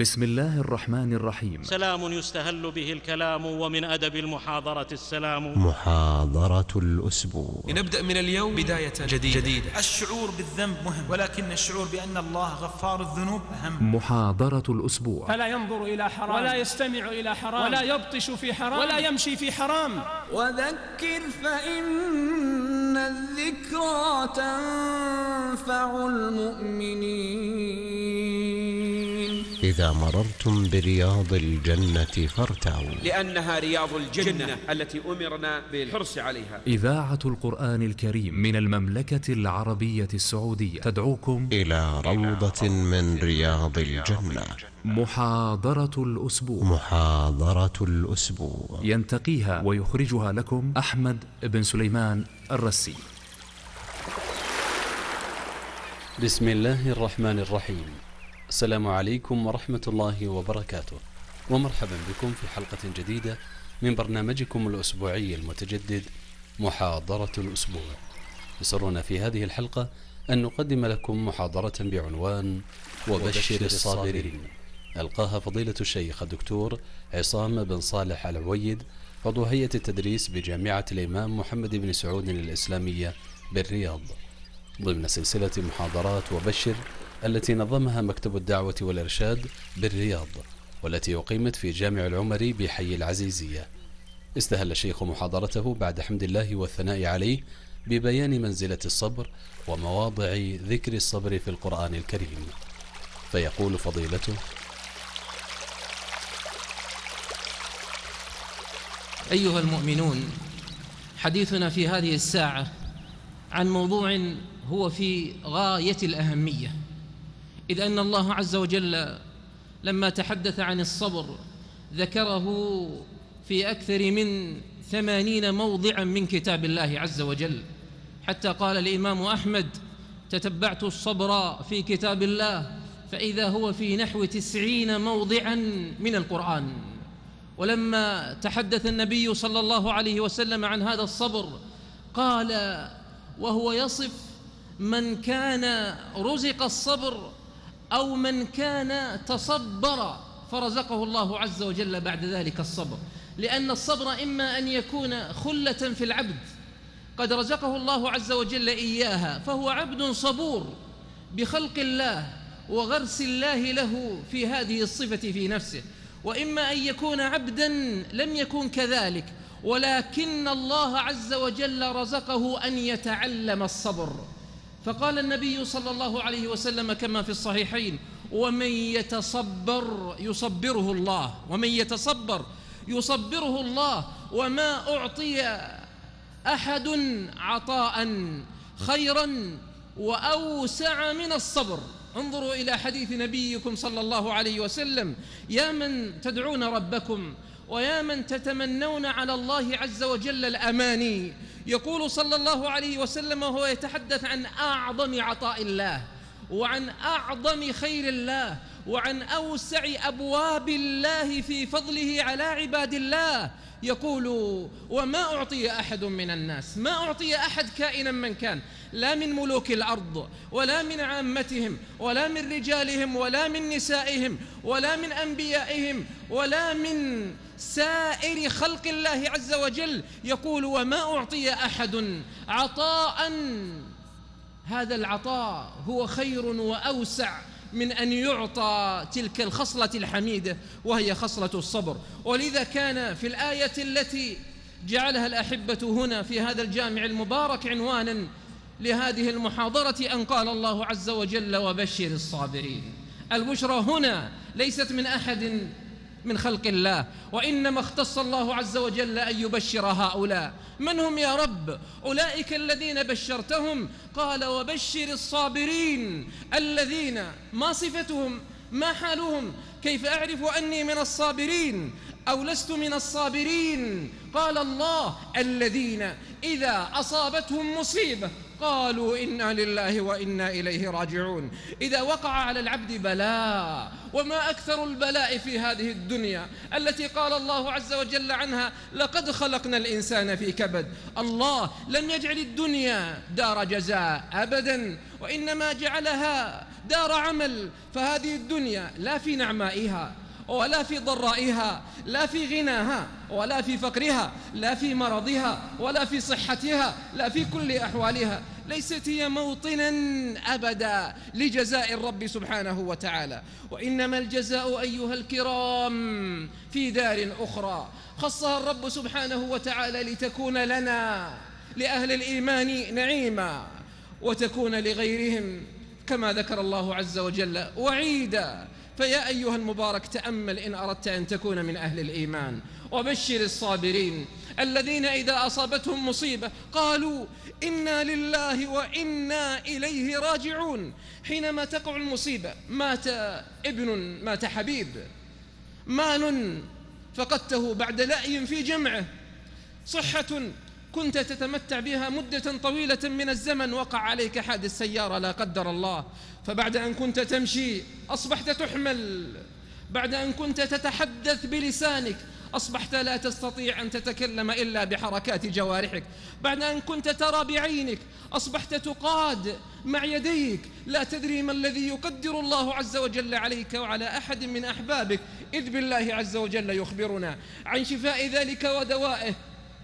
بسم الله الرحمن الرحيم. سلام يستهل به الكلام ومن أدب المحاضرة السلام. محاضرة الأسبوع. لنبدأ من اليوم بداية جديدة, جديدة. الشعور بالذنب مهم ولكن الشعور بأن الله غفار الذنوب أهم. محاضرة الأسبوع. فلا ينظر إلى حرام. ولا يستمع إلى حرام. ولا يبطش في حرام. ولا يمشي في حرام. وذكر فإن الذكرى تنفع المؤمنين. إذا مررتم برياض الجنة فارتعوا. لأنها رياض الجنة التي أمرنا بالحرص عليها. إذاعة القرآن الكريم من المملكة العربية السعودية. تدعوكم إلى روضة من رياض الجنة. محاضرة الأسبوع. محاضرة الأسبوع. ينتقيها ويخرجها لكم أحمد بن سليمان الرسي. بسم الله الرحمن الرحيم. السلام عليكم ورحمة الله وبركاته. ومرحبا بكم في حلقة جديدة من برنامجكم الأسبوعي المتجدد محاضرة الأسبوع. يسرنا في هذه الحلقة أن نقدم لكم محاضرة بعنوان وبشر الصابرين. ألقاها فضيلة الشيخ الدكتور عصام بن صالح العويد عضو هيئة التدريس بجامعة الإمام محمد بن سعود الإسلامية بالرياض. ضمن سلسلة محاضرات وبشر التي نظمها مكتب الدعوة والإرشاد بالرياض والتي أقيمت في جامع العمري بحي العزيزية. استهل الشيخ محاضرته بعد حمد الله والثناء عليه ببيان منزلة الصبر ومواضع ذكر الصبر في القرآن الكريم. فيقول فضيلته أيها المؤمنون حديثنا في هذه الساعة عن موضوع هو في غاية الأهمية. إذ أن الله عز وجل لما تحدث عن الصبر ذكره في أكثر من ثمانين موضعا من كتاب الله عز وجل. حتى قال الإمام أحمد تتبعت الصبر في كتاب الله فإذا هو في نحو تسعين موضعا من القرآن. ولما تحدث النبي صلى الله عليه وسلم عن هذا الصبر قال وهو يصف من كان رزق الصبر أو من كان تصبر فرزقه الله عز وجل بعد ذلك الصبر. لأن الصبر إما أن يكون خلة في العبد قد رزقه الله عز وجل إياها فهو عبد صبور بخلق الله وغرس الله له في هذه الصفة في نفسه. وإما أن يكون عبدا لم يكن كذلك ولكن الله عز وجل رزقه أن يتعلم الصبر. فقال النبي صلى الله عليه وسلم كما في الصحيحين ومن يتصبر يصبره الله ومن يتصبر يصبره الله وما أعطي أحد عطاء خيرا وأوسع من الصبر. انظروا إلى حديث نبيكم صلى الله عليه وسلم يا من تدعون ربكم ويا من تتمنون على الله عز وجل الأماني. يقول صلى الله عليه وسلم وهو يتحدث عن أعظم عطاء الله. وعن أعظم خير الله وعن أوسع أبواب الله في فضله على عباد الله. يقول وما أعطي أحد من الناس ما أعطي أحد كائنا من كان لا من ملوك الأرض ولا من عامتهم ولا من رجالهم ولا من نسائهم ولا من أنبيائهم ولا من سائر خلق الله عز وجل. يقول وما أعطي أحد عطاء هذا العطاء هو خير وأوسع من أن يعطى تلك الخصلة الحميدة وهي خصلة الصبر. ولذا كان في الآية التي جعلها الأحبة هنا في هذا الجامع المبارك عنوانا لهذه المحاضرة أن قال الله عز وجل وبشر الصابرين. البشرى هنا ليست من أحد من خلق الله وإنما اختص الله عز وجل أن يبشر هؤلاء. من هم يا رب؟ أولئك الذين بشرتهم. قال وبشر الصابرين الذين ما صفتهم؟ ما حالهم؟ كيف أعرف أني من الصابرين؟ أو لست من الصابرين؟ قال الله الذين إذا أصابتهم مصيبة قالوا إنا لله وإنا إليه راجعون. إذا وقع على العبد بلاء وما أكثر البلاء في هذه الدنيا التي قال الله عز وجل عنها لقد خلقنا الإنسان في كبد الله لم يجعل الدنيا دار جزاء أبدا وإنما جعلها دار عمل فهذه الدنيا لا في نعمائها. ولا في ضرائها لا في غناها ولا في فقرها لا في مرضها ولا في صحتها لا في كل أحوالها. ليست هي موطنا أبدا لجزاء الرب سبحانه وتعالى. وإنما الجزاء أيها الكرام في دار أخرى. خصها الرب سبحانه وتعالى لتكون لنا لأهل الإيمان نعيما وتكون لغيرهم كما ذكر الله عز وجل وعيدا. فيا أيها المبارك تأمل إن أردت أن تكون من أهل الإيمان. وبشر الصابرين الذين إذا أصابتهم مصيبة قالوا إنا لله وإنا إليه راجعون. حينما تقع المصيبة مات ابن مات حبيب. مال فقدته بعد لأي في جمعه. صحة كنت تتمتع بها مدة طويلة من الزمن وقع عليك حادث سيارة لا قدر الله. فبعد أن كنت تمشي أصبحت تحمل. بعد أن كنت تتحدث بلسانك أصبحت لا تستطيع أن تتكلم إلا بحركات جوارحك. بعد أن كنت ترى بعينك أصبحت تقاد مع يديك. لا تدري ما الذي يقدر الله عز وجل عليك وعلى أحد من أحبابك. إذ بالله عز وجل يخبرنا عن شفاء ذلك ودوائه.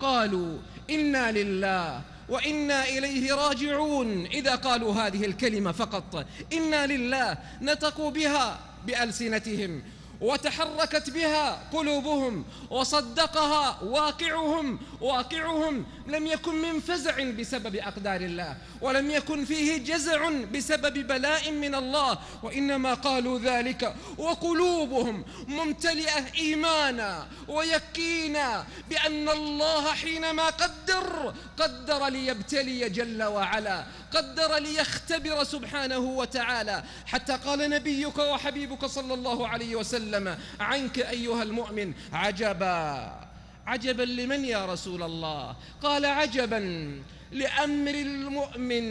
قالوا إنا لله وإنا إليه راجعون. إذا قالوا هذه الكلمة فقط إنا لله نطقوا بها بألسنتهم وتحركت بها قلوبهم وصدقها واقعهم واقعهم لم يكن من فزع بسبب أقدار الله ولم يكن فيه جزع بسبب بلاء من الله وإنما قالوا ذلك وقلوبهم ممتلئة إيمانا ويقينا بأن الله حينما قدر قدر ليبتلي جل وعلا. قدر ليختبر سبحانه وتعالى. حتى قال نبيك وحبيبك صلى الله عليه وسلم عنك أيها المؤمن عجبا. عجبا لمن يا رسول الله؟ قال عجبا لأمر المؤمن.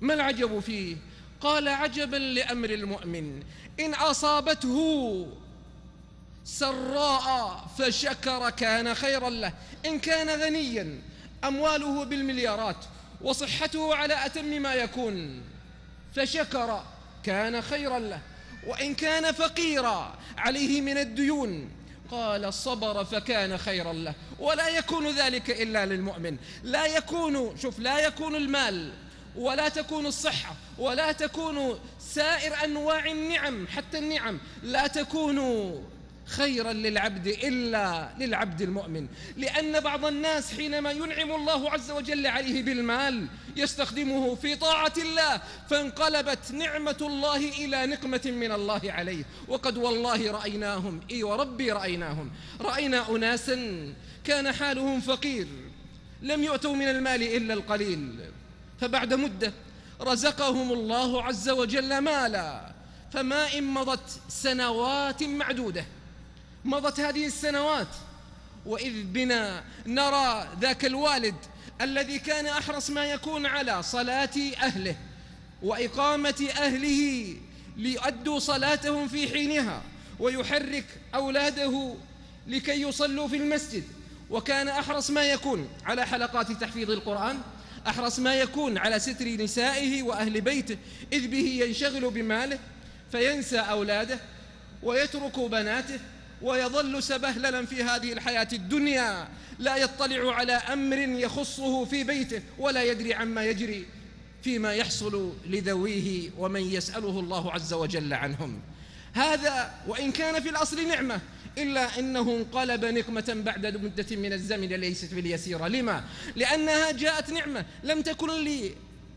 ما العجب فيه؟ قال عجبا لأمر المؤمن. إن أصابته سراء فشكر كان خيرا له. إن كان غنيا أمواله بالمليارات. وصحته على أتم ما يكون. فشكر كان خيرا له وإن كان فقيرا عليه من الديون. قال صبر فكان خيرا له. ولا يكون ذلك إلا للمؤمن. لا يكون شوف لا يكون المال ولا تكون الصحة ولا تكون سائر أنواع النعم حتى النعم. لا تكون خيرا للعبد إلا للعبد المؤمن. لأن بعض الناس حينما ينعم الله عز وجل عليه بالمال يستخدمه في طاعة الله فانقلبت نعمة الله إلى نقمة من الله عليه. وقد والله رأيناهم إي وربي رأيناهم. رأينا أناسا كان حالهم فقير لم يؤتوا من المال إلا القليل. فبعد مدة رزقهم الله عز وجل مالا فما إن مضت سنوات معدودة. مضت هذه السنوات. وإذ بنا نرى ذاك الوالد الذي كان أحرص ما يكون على صلاة أهله وإقامة أهله ليؤدوا صلاتهم في حينها ويحرك أولاده لكي يصلوا في المسجد. وكان أحرص ما يكون على حلقات تحفيظ القرآن أحرص ما يكون على ستر نسائه وأهل بيته إذ به ينشغل بماله فينسى أولاده ويترك بناته ويظل سبهللا في هذه الحياة الدنيا لا يطلع على أمر يخصه في بيته ولا يدري عما يجري فيما يحصل لذويه ومن يسأله الله عز وجل عنهم. هذا وإن كان في الأصل نعمة إلا أنه انقلب نقمة بعد مدة من الزمن ليست باليسيرة لما؟ لأنها جاءت نعمة لم تكن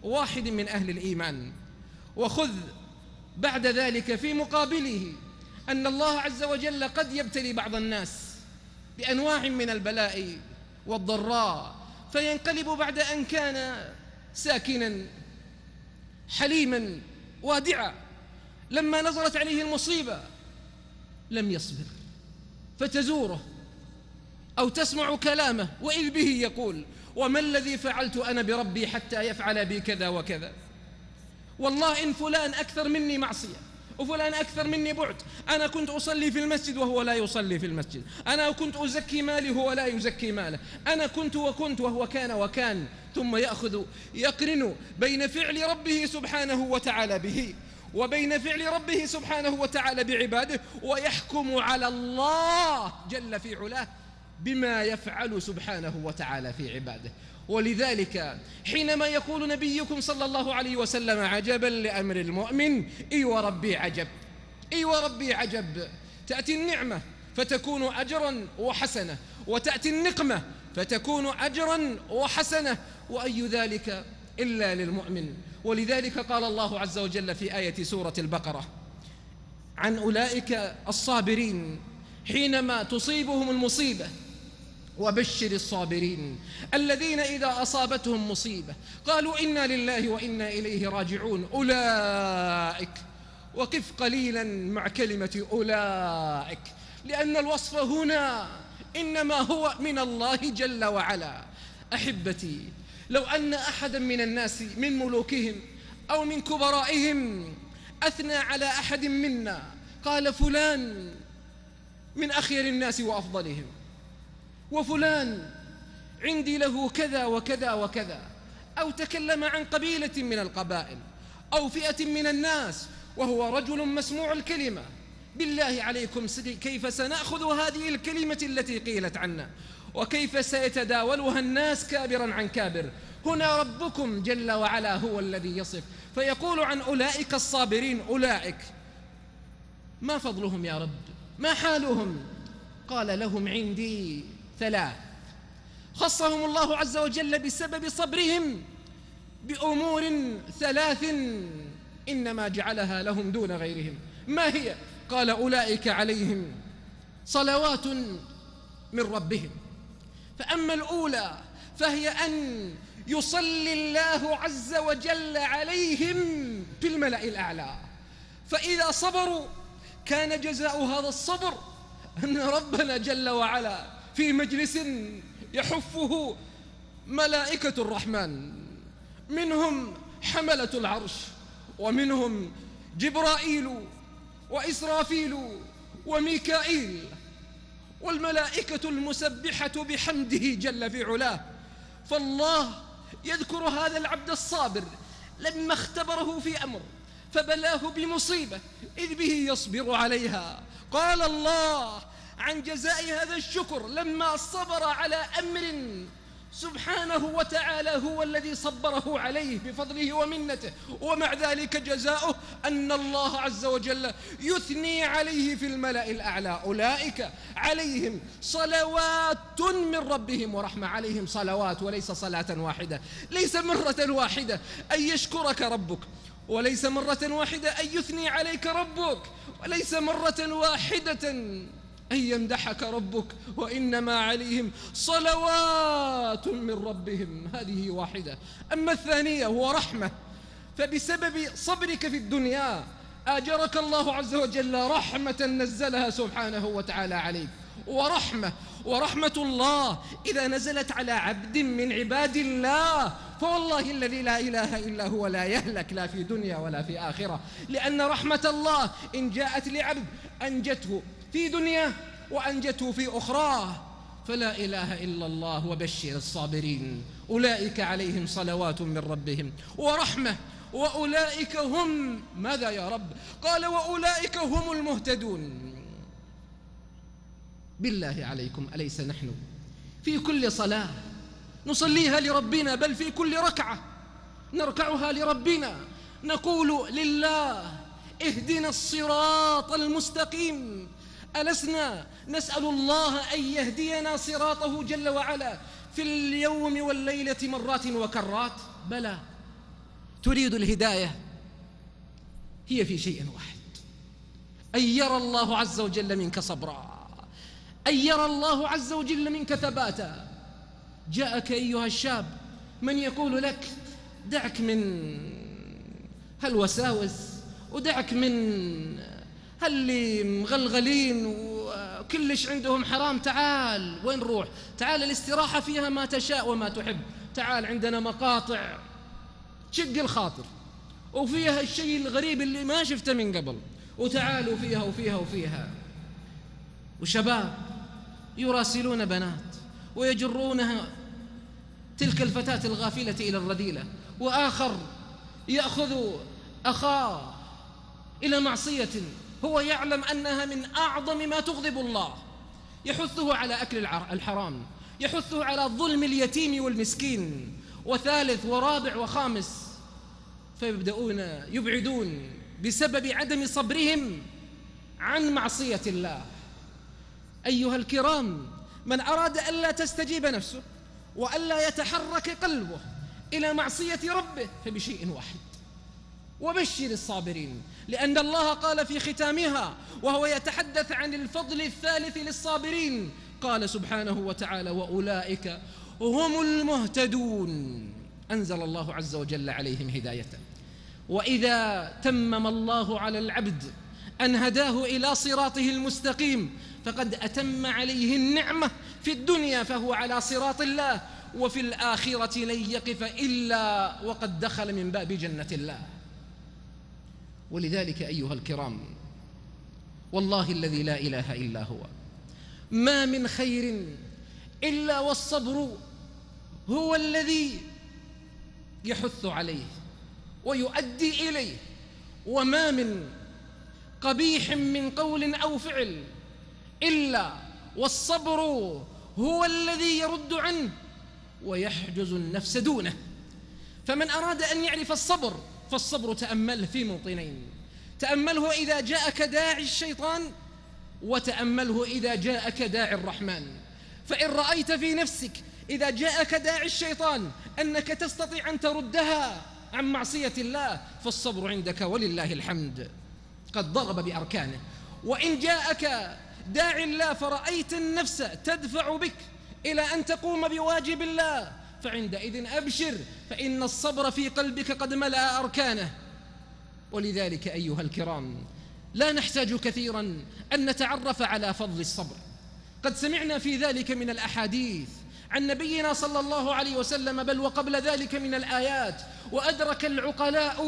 لواحد من أهل الإيمان. وخذ بعد ذلك في مقابله أن الله عز وجل قد يبتلي بعض الناس بأنواع من البلاء والضراء فينقلب بعد أن كان ساكنا حليما وادعا. لما نزلت عليه المصيبة لم يصبر فتزوره أو تسمع كلامه وإذ به يقول وما الذي فعلت أنا بربي حتى يفعل بي كذا وكذا؟ والله إن فلان أكثر مني معصية. وفلان أكثر مني بعد. أنا كنت أصلي في المسجد وهو لا يصلي في المسجد. أنا كنت أزكي مالي وهو لا يزكي ماله. أنا كنت وكنت وهو كان وكان. ثم يأخذ يقرن بين فعل ربه سبحانه وتعالى به وبين فعل ربه سبحانه وتعالى بعباده ويحكم على الله جل في علاه بما يفعل سبحانه وتعالى في عباده. ولذلك حينما يقول نبيكم صلى الله عليه وسلم عجبا لأمر المؤمن إي وربي عجب إي وربي عجب. تأتي النعمة فتكون أجرا وحسنة وتأتي النقمة فتكون أجرا وحسنة. وأي ذلك إلا للمؤمن؟ ولذلك قال الله عز وجل في آية سورة البقرة عن أولئك الصابرين حينما تصيبهم المصيبة وبشر الصابرين الذين إذا أصابتهم مصيبة قالوا إنا لله وإنا إليه راجعون. أولئك وقف قليلا مع كلمة أولئك لأن الوصف هنا إنما هو من الله جل وعلا. أحبتي لو أن أحدا من الناس من ملوكهم أو من كبرائهم أثنى على أحد منا قال فلان من أخير الناس وأفضلهم. وفلان عندي له كذا وكذا وكذا أو تكلم عن قبيلة من القبائل أو فئة من الناس وهو رجل مسموع الكلمة. بالله عليكم كيف سنأخذ هذه الكلمة التي قيلت عنا؟ وكيف سيتداولها الناس كابرا عن كابر؟ هنا ربكم جل وعلا هو الذي يصف. فيقول عن أولئك الصابرين أولئك. ما فضلهم يا رب؟ ما حالهم؟ قال لهم عندي ثلاث خصهم الله عز وجل بسبب صبرهم بأمور ثلاث إنما جعلها لهم دون غيرهم. ما هي؟ قال أولئك عليهم صلوات من ربهم. فأما الأولى فهي أن يصلي الله عز وجل عليهم في الملأ الأعلى. فإذا صبروا كان جزاء هذا الصبر أن ربنا جل وعلا في مجلس يحفه ملائكة الرحمن. منهم حملة العرش ومنهم جبرائيل وإسرافيل وميكائيل. والملائكة المسبحة بحمده جل في علاه. فالله يذكر هذا العبد الصابر لما اختبره في أمر فبلاه بمصيبة إذ به يصبر عليها. قال الله عن جزاء هذا الشكر لما صبر على أمر سبحانه وتعالى هو الذي صبره عليه بفضله ومنته. ومع ذلك جزاؤه أن الله عز وجل يثني عليه في الملأ الأعلى. أولئك عليهم صلوات من ربهم ورحمة عليهم صلوات وليس صلاة واحدة. ليس مرة واحدة أن يشكرك ربك وليس مرة واحدة أن يثني عليك ربك وليس مرة واحدة أن يمدحك ربك وإنما عليهم صلوات من ربهم. هذه واحدة. أما الثانية هو رحمة. فبسبب صبرك في الدنيا آجرك الله عز وجل رحمة نزلها سبحانه وتعالى عليك. ورحمة ورحمة الله. إذا نزلت على عبد من عباد الله فوالله الذي لا إله إلا هو لا يهلك لا في دنيا ولا في آخرة. لأن رحمة الله إن جاءت لعبد أنجته. في دنياه وأنجته في أخراه فلا إله إلا الله وبشر الصابرين. أولئك عليهم صلوات من ربهم ورحمة. وأولئك هم ماذا يا رب؟ قال وأولئك هم المهتدون. بالله عليكم أليس نحن؟ في كل صلاة نصليها لربنا بل في كل ركعة نركعها لربنا. نقول لله اهدنا الصراط المستقيم. ألسنا؟ نسأل الله أن يهدينا صراطه جل وعلا. في اليوم والليلة مرات وكرات. بلى. تريد الهداية؟ هي في شيء واحد. أن يرى الله عز وجل منك صبرا. أن يرى الله عز وجل منك ثباتا. جاءك أيها الشاب من يقول لك دعك من هالوساوس ودعك من هاللي مغلغلين وكلش عندهم حرام تعال وين نروح تعال الاستراحة فيها ما تشاء وما تحب. تعال عندنا مقاطع. تشق الخاطر. وفيها الشيء الغريب اللي ما شفته من قبل. وتعالوا فيها وفيها وفيها. وشباب يراسلون بنات ويجرونها تلك الفتاة الغافلة إلى الرذيلة. وآخر يأخذ أخاه إلى معصية هو يعلم أنها من أعظم ما تغضب الله. يحثه على أكل الحرام. يحثه على ظلم اليتيم والمسكين. وثالث ورابع وخامس فيبدأون يبعدون بسبب عدم صبرهم عن معصية الله. أيها الكرام من أراد ألا تستجيب نفسه وألا يتحرك قلبه إلى معصية ربه فبشيء واحد. وبشر الصابرين لأن الله قال في ختامها وهو يتحدث عن الفضل الثالث للصابرين. قال سبحانه وتعالى وأولئك هم المهتدون. أنزل الله عز وجل عليهم هدايته وإذا تمم الله على العبد أن هداه إلى صراطه المستقيم فقد أتم عليه النعمة في الدنيا فهو على صراط الله وفي الآخرة لن يقف إلا وقد دخل من باب جنة الله. ولذلك أيها الكرام والله الذي لا إله إلا هو. ما من خير إلا والصبر هو الذي يحث عليه ويؤدي إليه. وما من قبيح من قول أو فعل إلا والصبر هو الذي يرد عنه ويحجز النفس دونه. فمن أراد أن يعرف الصبر فالصبر تأمله في موطنين. تأمله إذا جاءك داعي الشيطان وتأمله إذا جاءك داعي الرحمن. فإن رأيت في نفسك إذا جاءك داعي الشيطان أنك تستطيع أن تردها عن معصية الله فالصبر عندك ولله الحمد. قد ضرب بأركانه. وإن جاءك داعي الله فرأيت النفس تدفع بك إلى أن تقوم بواجب الله فعندئذ أبشر فإن الصبر في قلبك قد ملأ أركانه. ولذلك أيها الكرام لا نحتاج كثيرا أن نتعرف على فضل الصبر. قد سمعنا في ذلك من الأحاديث عن نبينا صلى الله عليه وسلم بل وقبل ذلك من الآيات وأدرك العقلاء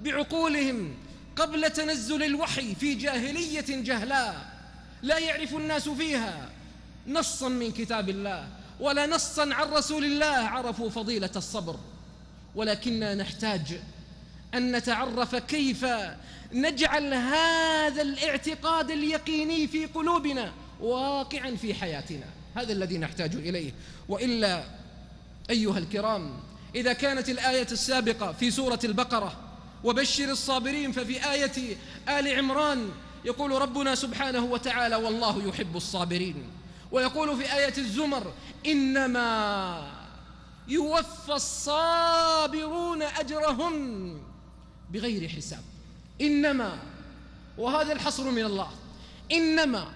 بعقولهم قبل تنزل الوحي في جاهلية جهلاء لا يعرف الناس فيها نصا من كتاب الله. ولا نصا عن رسول الله عرفوا فضيلة الصبر. ولكننا نحتاج أن نتعرف كيف نجعل هذا الاعتقاد اليقيني في قلوبنا واقعا في حياتنا. هذا الذي نحتاج إليه. وإلا أيها الكرام إذا كانت الآية السابقة في سورة البقرة وبشر الصابرين ففي آية آل عمران يقول ربنا سبحانه وتعالى والله يحب الصابرين. ويقول في آية الزمر إنما يوفى الصابرون أجرهم بغير حساب. إنما وهذا الحصر من الله إنما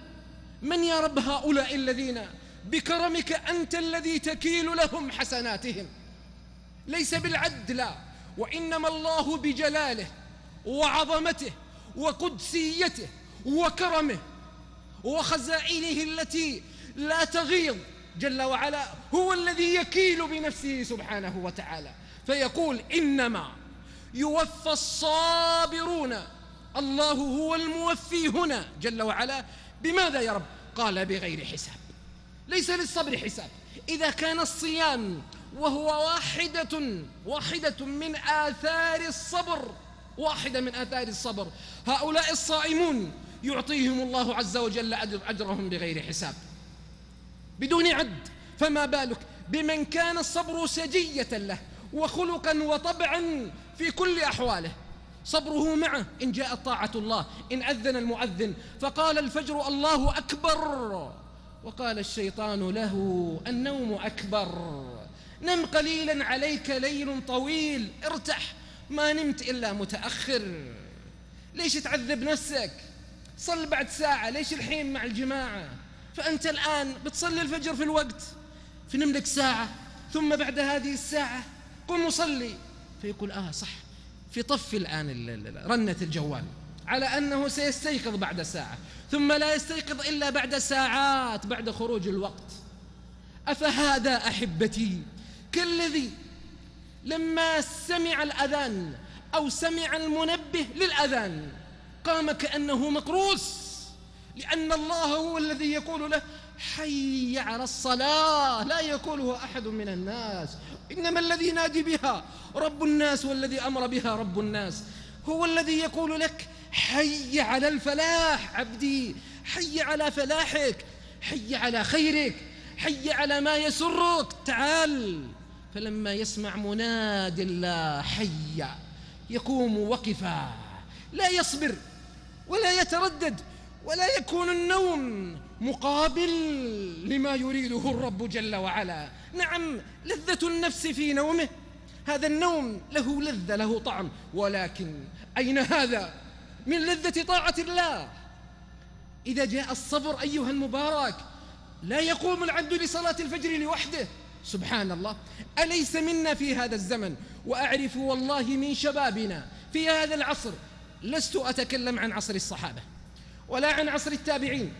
من يا رب هؤلاء الذين بكرمك أنت الذي تكيل لهم حسناتهم؟ ليس بالعد لا وإنما الله بجلاله وعظمته وقدسيته وكرمه وخزائنه التي لا تغيض. جل وعلا هو الذي يكيل بنفسه سبحانه وتعالى. فيقول إنما يوفى الصابرون. الله هو الموفي هنا. جل وعلا بماذا يا رب؟ قال بغير حساب. ليس للصبر حساب. إذا كان الصيام وهو واحدة واحدة من آثار الصبر واحدة من آثار الصبر. هؤلاء الصائمون يعطيهم الله عز وجل أجرهم بغير حساب. بدون عد فما بالك بمن كان الصبر سجية له وخلقا وطبعا في كل أحواله. صبره معه إن جاءت طاعة الله إن أذن المؤذن فقال الفجر الله أكبر وقال الشيطان له النوم أكبر. نم قليلا عليك ليل طويل ارتح ما نمت إلا متأخر. ليش تعذب نفسك؟ صل بعد ساعة ليش الحين مع الجماعة؟ فأنت الآن بتصلي الفجر في الوقت فنم لك ساعة ثم بعد هذه الساعة قم وصلي. فيقول آه صح في طف الآن رنة الجوال على أنه سيستيقظ بعد ساعة ثم لا يستيقظ إلا بعد ساعات بعد خروج الوقت. أفهذا أحبتي؟ كالذي لما سمع الأذان أو سمع المنبه للأذان قام كأنه مقروس. لأن الله هو الذي يقول له حي على الصلاة لا يقوله أحد من الناس. إنما الذي ينادي بها رب الناس والذي أمر بها رب الناس. هو الذي يقول لك حي على الفلاح عبدي. حي على فلاحك حي على خيرك حي على ما يسرك. تعال. فلما يسمع مناد الله حي يقوم وقفا. لا يصبر ولا يتردد. ولا يكون النوم مقابل لما يريده الرب جل وعلا. نعم لذة النفس في نومه. هذا النوم له لذة له طعم. ولكن أين هذا؟ من لذة طاعة الله. إذا جاء الصبر أيها المبارك لا يقوم العبد لصلاة الفجر لوحده. سبحان الله أليس منا في هذا الزمن؟ وأعرف والله من شبابنا في هذا العصر لست أتكلم عن عصر الصحابة. ولا عن عصر التابعين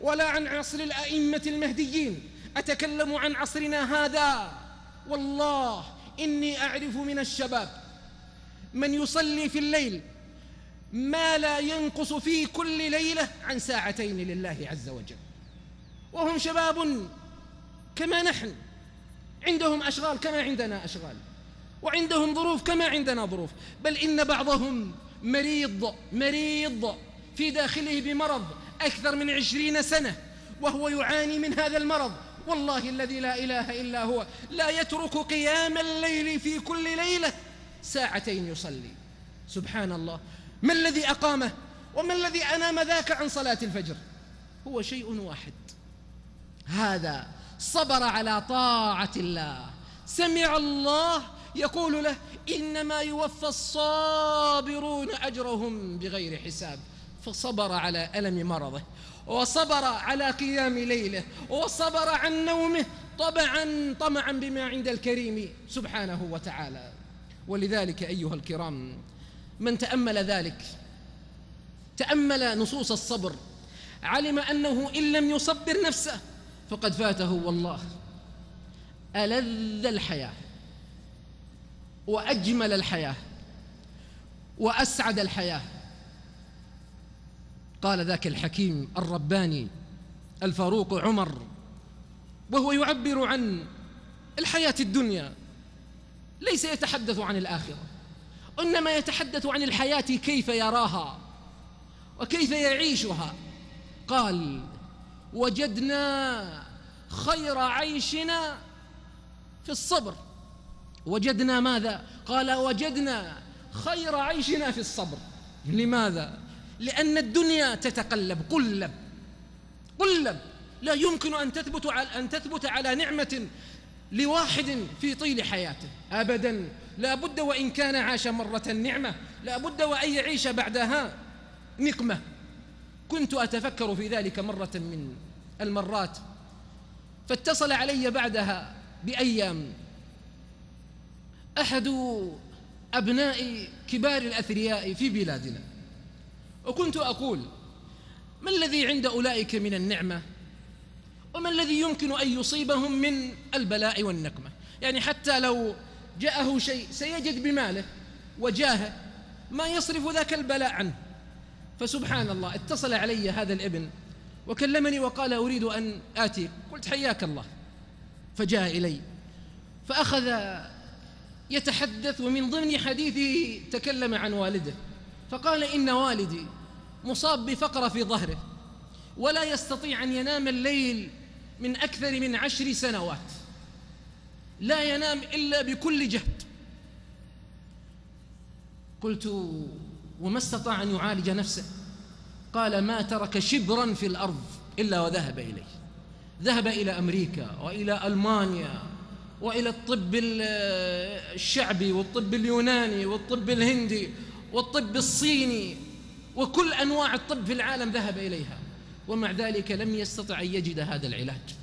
ولا عن عصر الأئمة المهديين. أتكلم عن عصرنا هذا. والله إني أعرف من الشباب من يصلي في الليل ما لا ينقص في كل ليلة عن ساعتين لله عز وجل. وهم شباب كما نحن عندهم أشغال كما عندنا أشغال وعندهم ظروف كما عندنا ظروف. بل إن بعضهم مريض مريض. في داخله بمرض أكثر من عشرين سنة وهو يعاني من هذا المرض. والله الذي لا إله إلا هو لا يترك قيام الليل في كل ليلة ساعتين يصلي. سبحان الله. ما الذي أقامه؟ وما الذي أنام ذاك عن صلاة الفجر؟ هو شيء واحد. هذا صبر على طاعة الله. سمع الله يقول له إنما يوفى الصابرون أجرهم بغير حساب. فصبر على ألم مرضه وصبر على قيام ليله وصبر عن نومه طبعا طمعا بما عند الكريم سبحانه وتعالى. ولذلك أيها الكرام من تأمل ذلك تأمل نصوص الصبر علم أنه إن لم يصبر نفسه فقد فاته والله. ألذ الحياة وأجمل الحياة وأسعد الحياة. قال ذاك الحكيم الرباني الفاروق عمر وهو يعبر عن الحياة الدنيا ليس يتحدث عن الآخرة إنما يتحدث عن الحياة كيف يراها وكيف يعيشها. قال وجدنا خير عيشنا في الصبر. وجدنا ماذا؟ قال وجدنا خير عيشنا في الصبر. لماذا؟ لأن الدنيا تتقلب قلب قلب. لا يمكن أن تثبت على أن تثبت على نعمة لواحد في طيل حياته أبدا. لا بد وإن كان عاش مرة نعمة لا بد وأن يعيش بعدها نقمة. كنت أتفكر في ذلك مرة من المرات. فاتصل علي بعدها بأيام. أحد أبناء كبار الأثرياء في بلادنا. وكنت أقول ما الذي عند أولئك من النعمة؟ وما الذي يمكن أن يصيبهم من البلاء والنقمة؟ يعني حتى لو جاءه شيء سيجد بماله وجاهه ما يصرف ذاك البلاء عنه. فسبحان الله اتصل علي هذا الابن وكلمني وقال أريد أن آتي. قلت حياك الله. فجاء إلي فأخذ يتحدث ومن ضمن حديثه تكلم عن والده. فقال إن والدي مصاب بفقرة في ظهره ولا يستطيع أن ينام الليل من أكثر من عشر سنوات لا ينام إلا بكل جهد. قلت وما استطاع أن يعالج نفسه؟ قال ما ترك شبرا في الأرض إلا وذهب إليه. ذهب إلى أمريكا وإلى ألمانيا وإلى الطب الشعبي والطب اليوناني والطب الهندي والطب الصيني وكل أنواع الطب في العالم ذهب إليها ومع ذلك لم يستطع أن يجد هذا العلاج.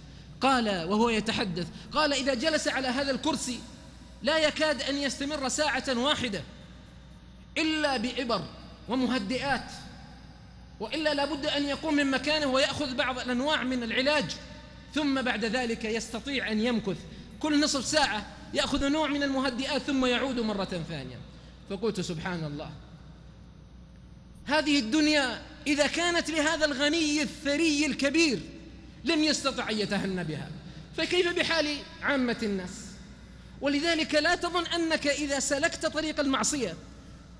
قال وهو يتحدث قال إذا جلس على هذا الكرسي لا يكاد أن يستمر ساعة واحدة إلا بإبر ومهدئات وإلا لابد أن يقوم من مكانه ويأخذ بعض الأنواع من العلاج ثم بعد ذلك يستطيع أن يمكث. كل نصف ساعة يأخذ نوع من المهدئات ثم يعود مرة ثانية. فقلت سبحان الله هذه الدنيا إذا كانت لهذا الغني الثري الكبير لم يستطع أن يتهنى بها. فكيف بحال عامة الناس؟ ولذلك لا تظن أنك إذا سلكت طريق المعصية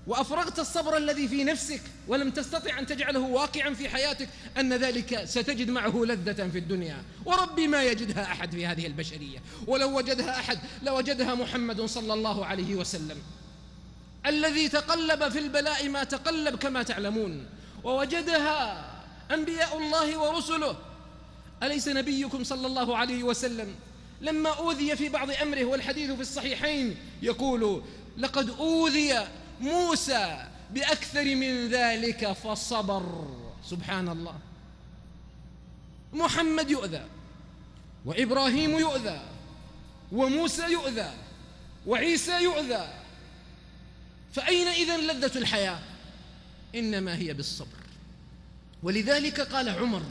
وأفرغت الصبر الذي في نفسك ولم تستطع أن تجعله واقعا في حياتك أن ذلك ستجد معه لذة في الدنيا. وربي ما يجدها أحد في هذه البشرية. ولو وجدها أحد لوجدها محمد صلى الله عليه وسلم. الذي تقلب في البلاء ما تقلب كما تعلمون ووجدها أنبياء الله ورسله. أليس نبيكم صلى الله عليه وسلم؟ لما أوذي في بعض أمره والحديث في الصحيحين يقول لقد أوذي موسى بأكثر من ذلك فصبر. سبحان الله. محمد يؤذى وإبراهيم يؤذى وموسى يؤذى وعيسى يؤذى فأين إذن لذة الحياة؟ إنما هي بالصبر. ولذلك قال عمر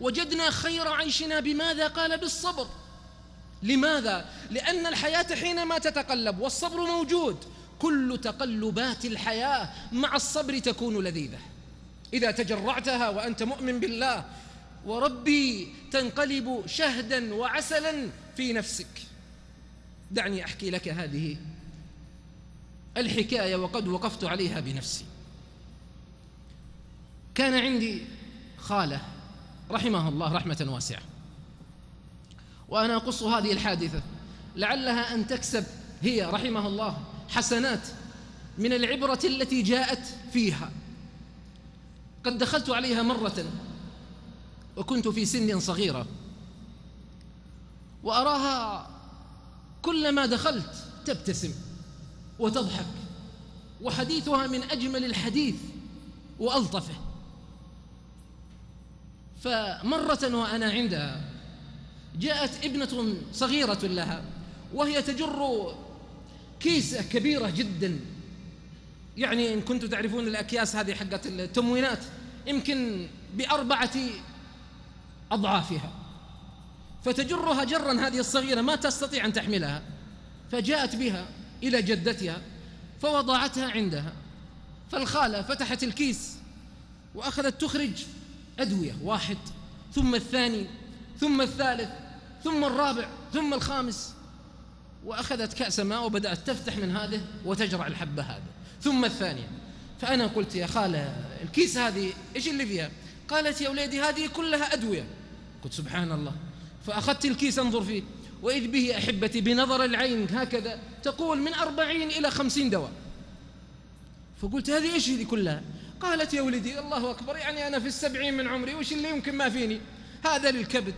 وجدنا خير عيشنا بماذا؟ قال بالصبر. لماذا؟ لأن الحياة حينما تتقلب والصبر موجود كل تقلبات الحياة مع الصبر تكون لذيذة. إذا تجرعتها وأنت مؤمن بالله وربي تنقلب شهدا وعسلا في نفسك. دعني أحكي لك هذه الحكاية وقد وقفت عليها بنفسي. كان عندي خالة رحمها الله رحمة واسعة. وأنا أقص هذه الحادثة. لعلها أن تكسب هي رحمها الله حسنات من العبرة التي جاءت فيها. قد دخلت عليها مرة وكنت في سن صغيرة. وأراها كلما دخلت تبتسم. وتضحك وحديثها من أجمل الحديث وألطفه. فمرة وأنا عندها جاءت ابنة صغيرة لها وهي تجر كيسة كبيرة جدا. يعني إن كنتم تعرفون الأكياس هذه حقت التموينات يمكن بأربعة أضعافها. فتجرها جرا هذه الصغيرة ما تستطيع أن تحملها فجاءت بها. إلى جدتها فوضعتها عندها فالخالة فتحت الكيس وأخذت تخرج أدوية واحد ثم الثاني ثم الثالث ثم الرابع ثم الخامس وأخذت كأس ماء وبدأت تفتح من هذه وتجرع الحبة هذه. ثم الثانية فأنا قلت يا خالة الكيس هذه إيش اللي فيها؟ قالت يا وليدي هذه كلها أدوية. قلت سبحان الله فأخذت الكيس أنظر فيه. وإذ به أحبتي بنظر العين هكذا تقول من أربعين إلى خمسين دواء. فقلت هذه إيش هذه كلها؟ قالت يا ولدي الله أكبر يعني أنا في السبعين من عمري وش اللي يمكن ما فيني؟ هذا للكبد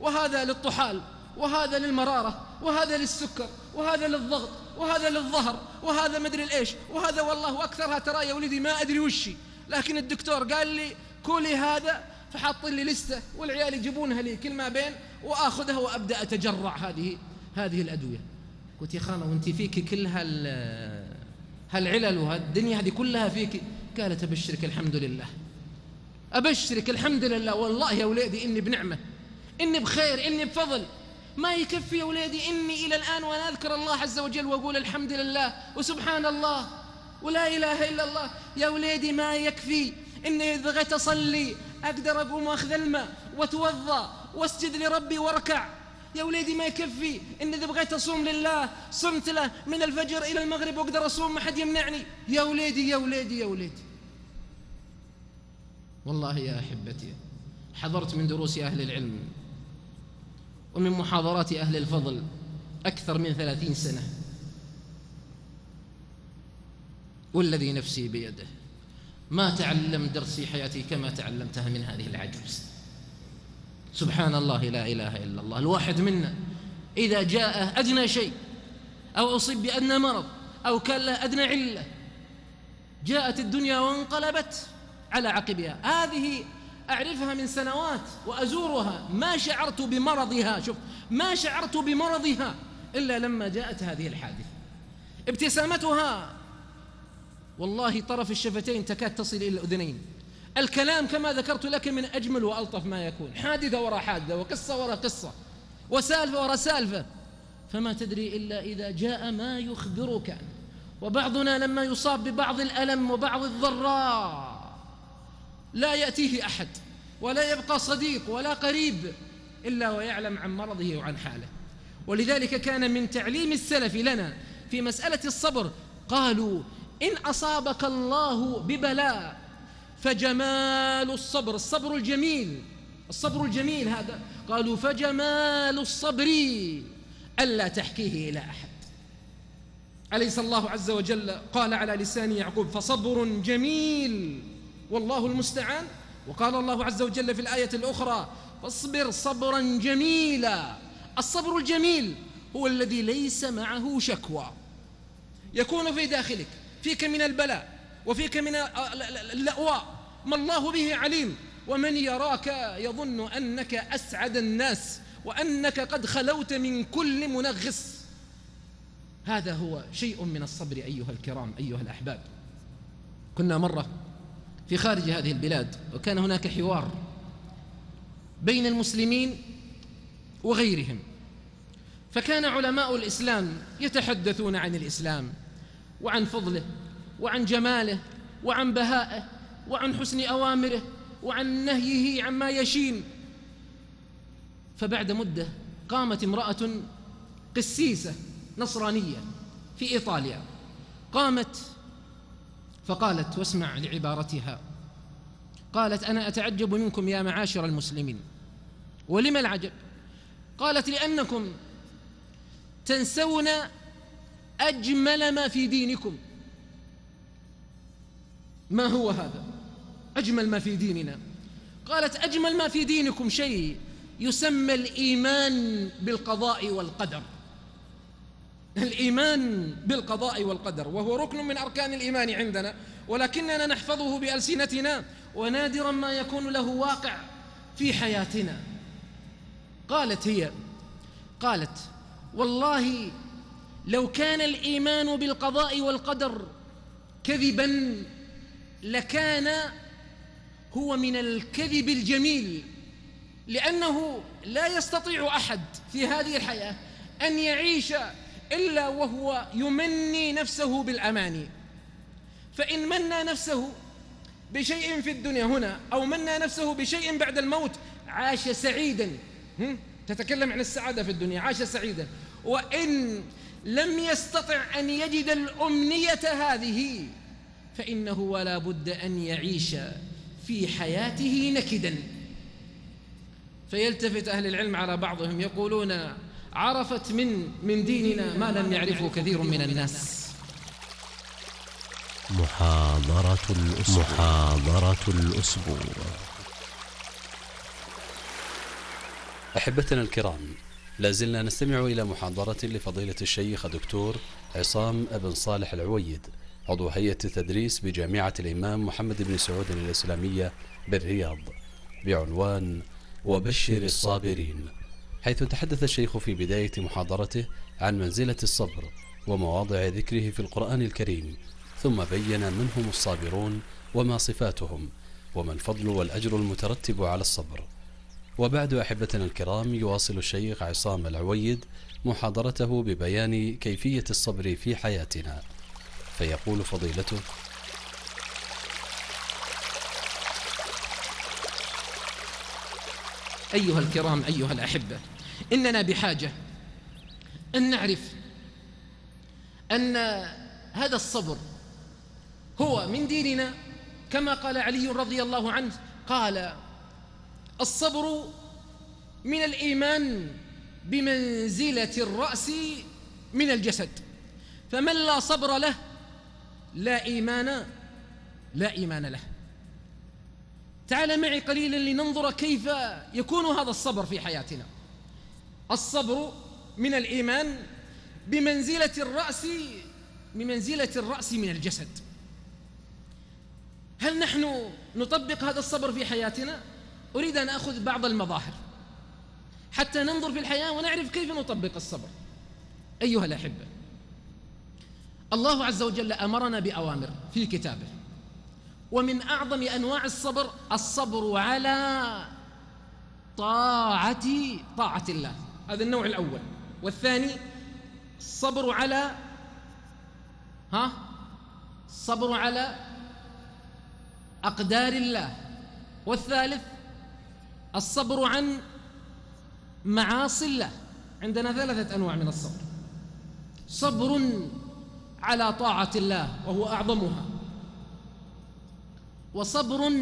وهذا للطحال وهذا للمرارة وهذا للسكر وهذا للضغط وهذا للظهر وهذا مدري الإيش وهذا والله أكثرها ترى يا ولدي ما أدري وشي لكن الدكتور قال لي كلي هذا فحط لي لستة والعيال يجيبونها لي كل ما بين وآخذها وأبدأ أتجرع هذه هذه الأدوية. قلت يا خالة وأنت فيك كل هال هالعلل وهالدنيا هذه كلها فيك. قالت أبشرك الحمد لله. أبشرك الحمد لله. والله يا وليدي إني بنعمة إني بخير إني بفضل. ما يكفي يا وليدي إني إلى الآن وأنا أذكر الله عز وجل وأقول الحمد لله وسبحان الله ولا إله إلا الله. يا وليدي ما يكفي إني إذا بغيت أصلي أقدر أقوم وأخذ الماء وأتوضأ وأسجد لربي وأركع. يا وليدي ما يكفي. إن إذا بغيت أصوم لله صمت له. من الفجر إلى المغرب وأقدر أصوم ما حد يمنعني. يا وليدي يا وليدي يا وليدي. والله يا أحبتي حضرت من دروس أهل العلم ومن محاضرات أهل الفضل أكثر من ثلاثين سنة. والذي نفسي بيده. ما تعلم درس في حياتي كما تعلمتها من هذه العجوز. سبحان الله لا إله إلا الله الواحد منا إذا جاء أدنى شيء أو أصيب بأدنى مرض أو كان له أدنى علة جاءت الدنيا وانقلبت على عقبها هذه أعرفها من سنوات وأزورها. ما شعرت بمرضها شوف ما شعرت بمرضها إلا لما جاءت هذه الحادثة. ابتسامتها والله طرف الشفتين تكاد تصل إلى الأذنين. الكلام كما ذكرت لك من أجمل وألطف ما يكون. حادثة وراء حادثة وقصة وراء قصة وسالفة وراء سالفة. فما تدري إلا إذا جاء ما يخبرك. وبعضنا لما يصاب ببعض الألم وبعض الضراء لا يأتيه أحد ولا يبقى صديق ولا قريب إلا ويعلم عن مرضه وعن حاله. ولذلك كان من تعليم السلف لنا في مسألة الصبر قالوا إن أصابك الله ببلاء فجمال الصبر الصبر الجميل الصبر الجميل هذا. قالوا فجمال الصبر ألا تحكيه إلى أحد. أليس الله عز وجل قال على لسان يعقوب فصبر جميل والله المستعان؟ وقال الله عز وجل في الآية الأخرى فاصبر صبرا جميلا. الصبر الجميل هو الذي ليس معه شكوى. يكون في داخلك فيك من البلاء وفيك من اللأواء. ما الله به عليم. ومن يراك يظن أنك أسعد الناس وأنك قد خلوت من كل منغص. هذا هو شيء من الصبر أيها الكرام أيها الأحباب. كنا مرة في خارج هذه البلاد وكان هناك حوار بين المسلمين وغيرهم. فكان علماء الإسلام يتحدثون عن الإسلام. وعن فضله وعن جماله وعن بهائه وعن حسن أوامره وعن نهيه عما يشين. فبعد مدة قامت امرأة قسيسة نصرانية في إيطاليا. قامت فقالت واسمع لعبارتها. قالت أنا أتعجب منكم يا معاشر المسلمين. ولم العجب؟ قالت لأنكم تنسون أجمل ما في دينكم. ما هو هذا؟ أجمل ما في ديننا. قالت أجمل ما في دينكم شيء يسمى الإيمان بالقضاء والقدر. الإيمان بالقضاء والقدر وهو ركن من أركان الإيمان عندنا ولكننا نحفظه بألسنتنا ونادرا ما يكون له واقع في حياتنا. قالت هي قالت والله لو كان الإيمان بالقضاء والقدر كذبا لكان هو من الكذب الجميل لأنه لا يستطيع أحد في هذه الحياة أن يعيش إلا وهو يمني نفسه بالأماني فإن منى نفسه بشيء في الدنيا هنا أو منى نفسه بشيء بعد الموت عاش سعيدا. تتكلم عن السعادة في الدنيا عاش سعيدا. وإن لم يستطع أن يجد الأمنية هذه فإنه ولا بد أن يعيش في حياته نكدا. فيلتفت أهل العلم على بعضهم يقولون عرفت من من ديننا ما لم يعرفه كثير من الناس. محاضرة الأسبوع. محاضرة الأسبوع. أحبتنا الكرام لا زلنا نستمع إلى محاضرة لفضيلة الشيخ دكتور عصام بن صالح العويد عضو هيئة التدريس بجامعة الإمام محمد بن سعود الإسلامية بالرياض بعنوان وبشر الصابرين حيث تحدث الشيخ في بداية محاضرته عن منزلة الصبر ومواضع ذكره في القرآن الكريم ثم بين من هم الصابرون وما صفاتهم وما الفضل والأجر المترتب على الصبر. وبعد أحبتنا الكرام يواصل الشيخ عصام العويد محاضرته ببيان كيفية الصبر في حياتنا. فيقول فضيلته أيها الكرام أيها الأحبة إننا بحاجة أن نعرف أن هذا الصبر هو من ديننا. كما قال علي رضي الله عنه قال الصبر من الإيمان بمنزلة الرأس من الجسد. فمن لا صبر له لا إيمان لا إيمان له. تعال معي قليلا لننظر كيف يكون هذا الصبر في حياتنا. الصبر من الإيمان بمنزلة الرأس بمنزلة الرأس من الجسد. هل نحن نطبق هذا الصبر في حياتنا؟ أريد أن أخذ بعض المظاهر حتى ننظر في الحياة ونعرف كيف نطبق الصبر. أيها الأحبة الله عز وجل أمرنا بأوامر في كتابه. ومن أعظم أنواع الصبر الصبر على طاعة طاعة الله. هذا النوع الأول. والثاني الصبر على ها؟ الصبر على أقدار الله. والثالث الصبر عن معاصي الله. عندنا ثلاثة أنواع من الصبر. صبر على طاعة الله وهو أعظمها. وصبر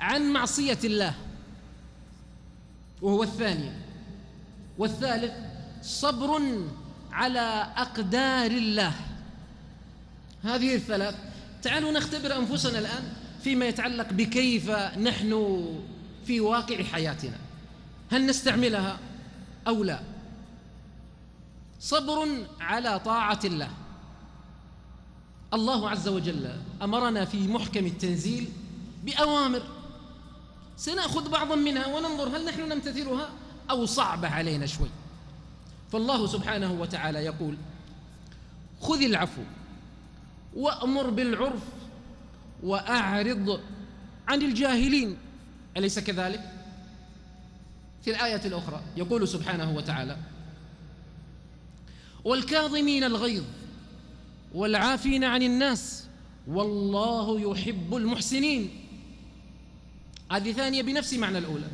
عن معصية الله وهو الثاني والثالث صبر على أقدار الله. هذه الثلاث تعالوا نختبر أنفسنا الآن فيما يتعلق بكيف نحن في واقع حياتنا هل نستعملها أو لا؟ صبر على طاعة الله. الله عز وجل أمرنا في محكم التنزيل بأوامر. سنأخذ بعضا منها وننظر هل نحن نمتثلها أو صعبة علينا شوي. فالله سبحانه وتعالى يقول خذ العفو وأمر بالعرف وأعرض عن الجاهلين. أليس كذلك؟ في الآية الأخرى يقول سبحانه وتعالى والكاظمين الغيظ والعافين عن الناس والله يحب المحسنين. هذه ثانية بنفس معنى الأولى.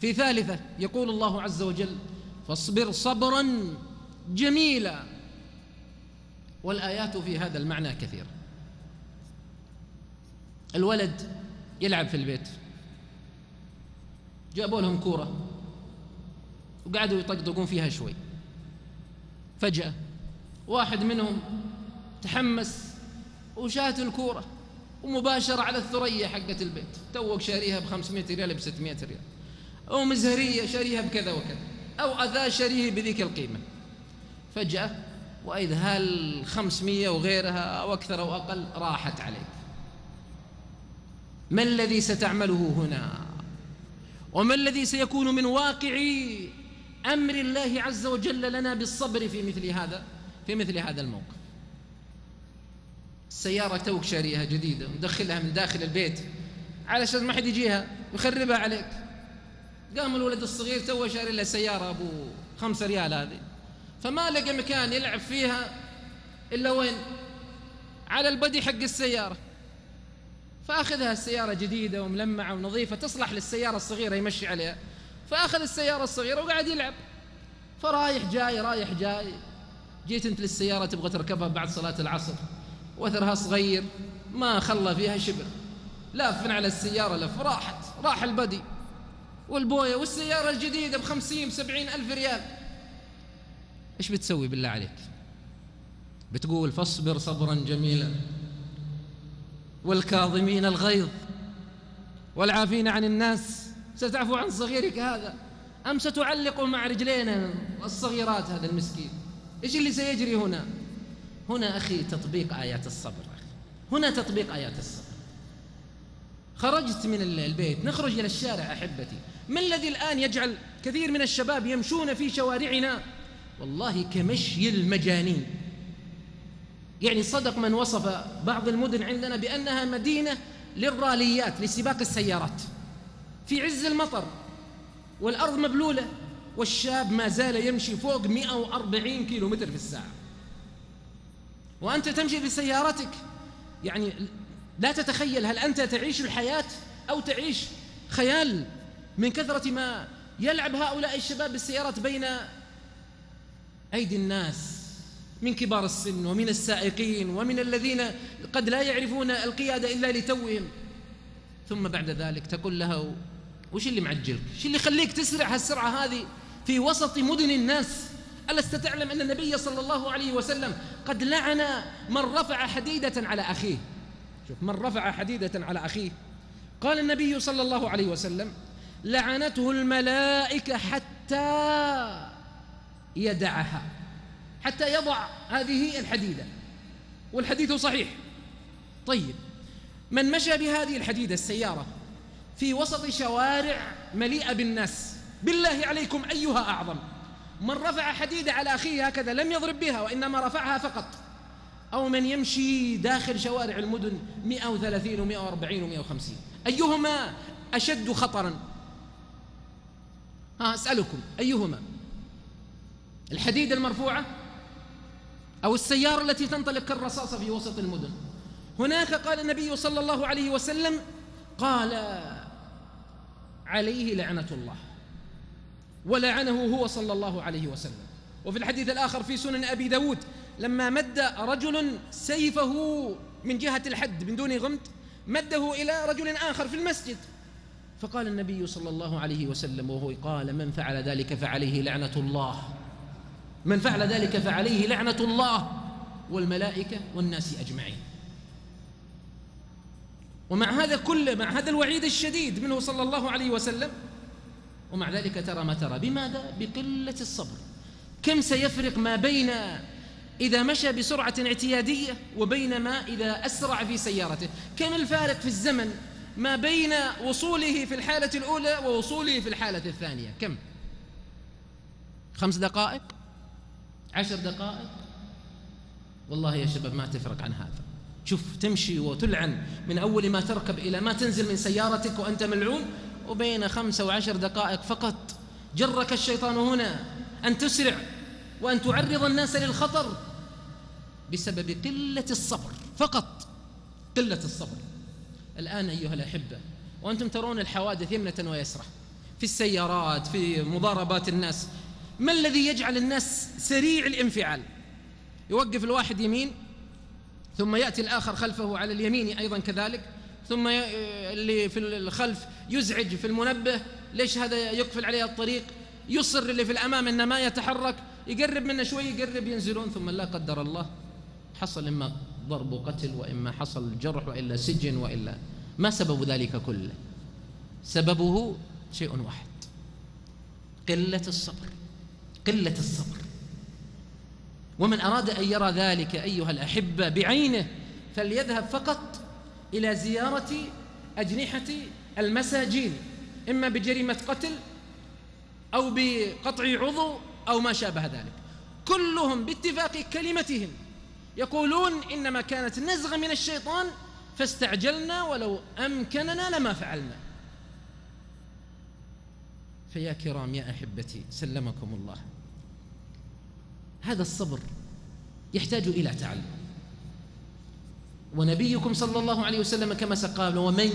في ثالثة يقول الله عز وجل فاصبر صبرا جميلا. والآيات في هذا المعنى كثيرة. الولد يلعب في البيت. جابوا لهم كورة وقعدوا يطقطقون فيها شوي. فجأة واحد منهم تحمس وشات الكورة ومباشرة على الثريا حقة البيت. توك شاريها ب 500 ريال ب 600 ريال. أو مزهرية شاريها بكذا وكذا. أو أذى شاريه بذيك القيمة. فجأة وإذ هال 500 وغيرها أو أكثر أو أقل راحت عليك. ما الذي ستعمله هنا؟ وما الذي سيكون من واقع أمر الله عز وجل لنا بالصبر في مثل هذا في مثل هذا الموقف. السيارة توك شاريها جديدة مدخلها من داخل البيت. علشان ما حد يجيها ويخربها عليك. قام الولد الصغير تو شاري له سيارة أبو خمسة ريال هذه. فما لقى مكان يلعب فيها إلا وين؟ على البدي حق السيارة. فأخذها السيارة جديدة وملمعة ونظيفة تصلح للسيارة الصغيرة يمشي عليها. فأخذ السيارة الصغيرة وقعد يلعب. فرايح جاي رايح جاي. جيت أنت للسيارة تبغى تركبها بعد صلاة العصر. وثرها صغير ما خلى فيها شبر. لافن على السيارة لف راحت راح البدي. والبوية والسيارة الجديدة بخمسين بسبعين ألف ريال. إيش بتسوي بالله عليك؟ بتقول فاصبر صبرا جميلا. والكاظمين الغيظ والعافين عن الناس. ستعفو عن صغيرك هذا؟ أم ستعلق مع رجلين الصغيرات هذا المسكين؟ إيش اللي سيجري هنا؟ هنا أخي تطبيق آيات الصبر أخي. هنا تطبيق آيات الصبر. خرجت من البيت نخرج إلى الشارع أحبتي. ما الذي الآن يجعل كثير من الشباب يمشون في شوارعنا؟ والله كمشي المجانين. يعني صدق من وصف بعض المدن عندنا بأنها مدينة للراليات لسباق السيارات. في عز المطر والأرض مبلولة والشاب ما زال يمشي فوق 140 كيلو متر في الساعة. وأنت تمشي بسيارتك يعني لا تتخيل هل أنت تعيش الحياة أو تعيش خيال من كثرة ما يلعب هؤلاء الشباب بالسيارات بين أيدي الناس. من كبار السن ومن السائقين ومن الذين قد لا يعرفون القيادة إلا لتوهم. ثم بعد ذلك تقول له وش اللي معجلك؟ وش اللي يخليك تسرع هالسرعة هذه في وسط مدن الناس؟ ألست تعلم أن النبي صلى الله عليه وسلم قد لعن من رفع حديدة على أخيه؟ شوف من رفع حديدة على أخيه. قال النبي صلى الله عليه وسلم لعنته الملائكة حتى يدعها. حتى يضع هذه الحديدة. والحديث صحيح. طيب من مشى بهذه الحديدة السيارة في وسط شوارع مليئة بالناس بالله عليكم أيها أعظم من رفع حديدة على أخيه هكذا لم يضرب بها وإنما رفعها فقط أو من يمشي داخل شوارع المدن 130 و140 و150 أيهما أشد خطرا؟ ها أسألكم أيهما؟ الحديدة المرفوعة؟ أو السيارة التي تنطلق كالرصاصة في وسط المدن. هناك قال النبي صلى الله عليه وسلم قال عليه لعنة الله. ولعنه هو صلى الله عليه وسلم. وفي الحديث الآخر في سنن أبي داود لما مد رجل سيفه من جهة الحد من دون غمد مده إلى رجل آخر في المسجد. فقال النبي صلى الله عليه وسلم وهو قال من فعل ذلك فعليه لعنة الله. من فعل ذلك فعليه لعنة الله والملائكة والناس أجمعين. ومع هذا كله مع هذا الوعيد الشديد منه صلى الله عليه وسلم ومع ذلك ترى ما ترى. بماذا؟ بقلة الصبر. كم سيفرق ما بين إذا مشى بسرعة اعتيادية وبين ما إذا أسرع في سيارته. كم الفارق في الزمن ما بين وصوله في الحالة الأولى ووصوله في الحالة الثانية؟ كم؟ خمس دقائق؟ عشر دقائق؟ والله يا شباب ما تفرق عن هذا. شوف تمشي وتلعن. من أول ما تركب إلى ما تنزل من سيارتك وأنت ملعون وبين خمسة وعشر دقائق فقط. جرك الشيطان هنا. أن تسرع وأن تعرض الناس للخطر بسبب قلة الصبر. فقط قلة الصبر. الآن أيها الأحبة وأنتم ترون الحوادث يمنة ويسرة في السيارات في مضاربات الناس. ما الذي يجعل الناس سريع الانفعال؟ يوقف الواحد يمين ثم يأتي الآخر خلفه على اليمين أيضا كذلك ثم اللي في الخلف يزعج في المنبه ليش هذا يقفل عليه الطريق؟ يصر اللي في الأمام أنه ما يتحرك يقرب منه شوي يقرب ينزلون ثم لا قدر الله. حصل إما ضرب وقتل وإما حصل جرح وإلا سجن وإلا ما سبب ذلك كله؟ سببه شيء واحد قلة الصبر. قلة الصبر. ومن أراد أن يرى ذلك أيها الأحبة بعينه فليذهب فقط إلى زيارة أجنحة المساجين إما بجريمة قتل أو بقطع عضو أو ما شابه ذلك. كلهم باتفاق كلمتهم يقولون إنما كانت نزغة من الشيطان فاستعجلنا ولو أمكننا لما فعلنا. فيا كرام يا أحبتي سلمكم الله. هذا الصبر يحتاج إلى تعلم. ونبيكم صلى الله عليه وسلم كما سقال ومن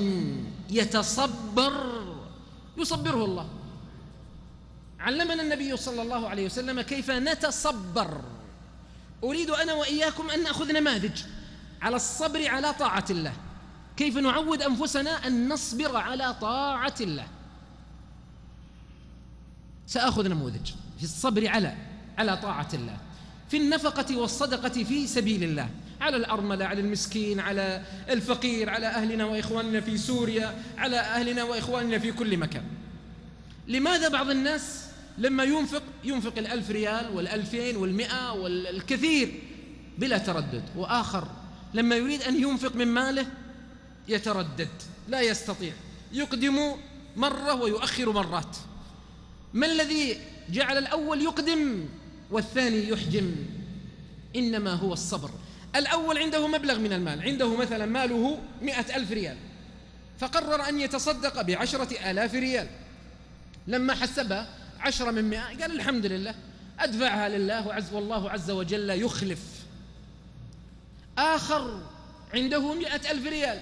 يتصبر يصبره الله. علمنا النبي صلى الله عليه وسلم كيف نتصبر. أريد أنا وإياكم أن نأخذ نماذج على الصبر على طاعة الله. كيف نعود أنفسنا أن نصبر على طاعة الله. سأخذ نموذج في الصبر على على طاعة الله في النفقة والصدقة في سبيل الله على الأرملة على المسكين على الفقير على أهلنا وإخواننا في سوريا على أهلنا وإخواننا في كل مكان. لماذا بعض الناس لما ينفق ينفق الألف ريال والألفين والمئة والكثير بلا تردد وآخر لما يريد أن ينفق من ماله يتردد لا يستطيع يقدم مرة ويؤخر مرات. ما الذي جعل الأول يقدم والثاني يحجم؟ إنما هو الصبر. الأول عنده مبلغ من المال عنده مثلا ماله مئة ألف ريال فقرر أن يتصدق بعشرة آلاف ريال. لما حسبها عشرة من مئة قال الحمد لله أدفعها لله عز والله عز وجل يخلف. آخر عنده مئة ألف ريال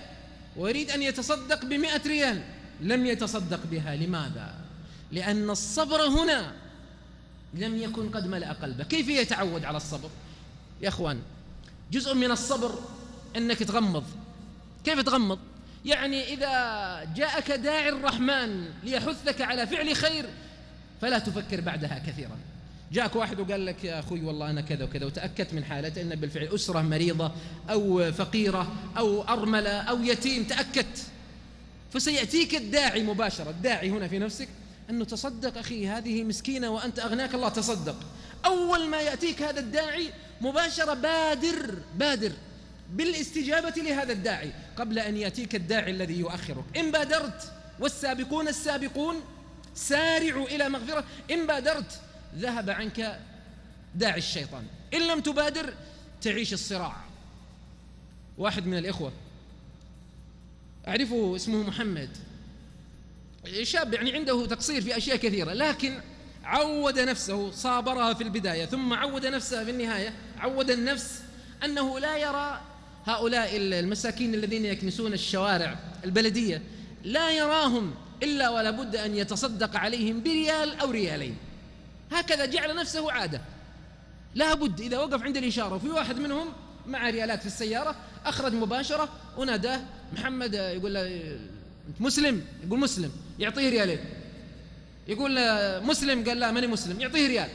ويريد أن يتصدق بمئة ريال. لم يتصدق بها لماذا؟ لأن الصبر هنا لم يكن قد ملأ قلبه. كيف يتعود على الصبر؟ يا أخوان جزء من الصبر أنك تغمض. كيف تغمض؟ يعني إذا جاءك داعي الرحمن ليحثك على فعل خير فلا تفكر بعدها كثيرا. جاءك واحد وقال لك يا أخوي والله أنا كذا وكذا. وتأكدت من حالته أن بالفعل أسرة مريضة أو فقيرة أو أرملة أو يتيم تأكدت. فسيأتيك الداعي مباشرة. الداعي هنا في نفسك أنه تصدق أخي هذه مسكينة وأنت أغناك الله تصدق. أول ما يأتيك هذا الداعي مباشرة بادر بادر بالاستجابة لهذا الداعي. قبل أن يأتيك الداعي الذي يؤخرك. إن بادرت والسابقون السابقون سارعوا إلى مغفرة. إن بادرت ذهب عنك داعي الشيطان. إن لم تبادر تعيش الصراع. واحد من الإخوة. أعرفه اسمه محمد. شاب يعني عنده تقصير في أشياء كثيرة لكن عود نفسه صابرها في البداية ثم عود نفسه في النهاية عود النفس أنه لا يرى هؤلاء المساكين الذين يكنسون الشوارع البلدية لا يراهم إلا ولا بد أن يتصدق عليهم بريال أو ريالين. هكذا جعل نفسه عادة. لا بد إذا وقف عند الإشارة وفي واحد منهم مع ريالات في السيارة أخرج مباشرة وناداه محمد يقول له أنت مسلم؟ يقول مسلم. يعطيه ريالين. يقول مسلم؟ قال لا ماني مسلم. يعطيه ريال.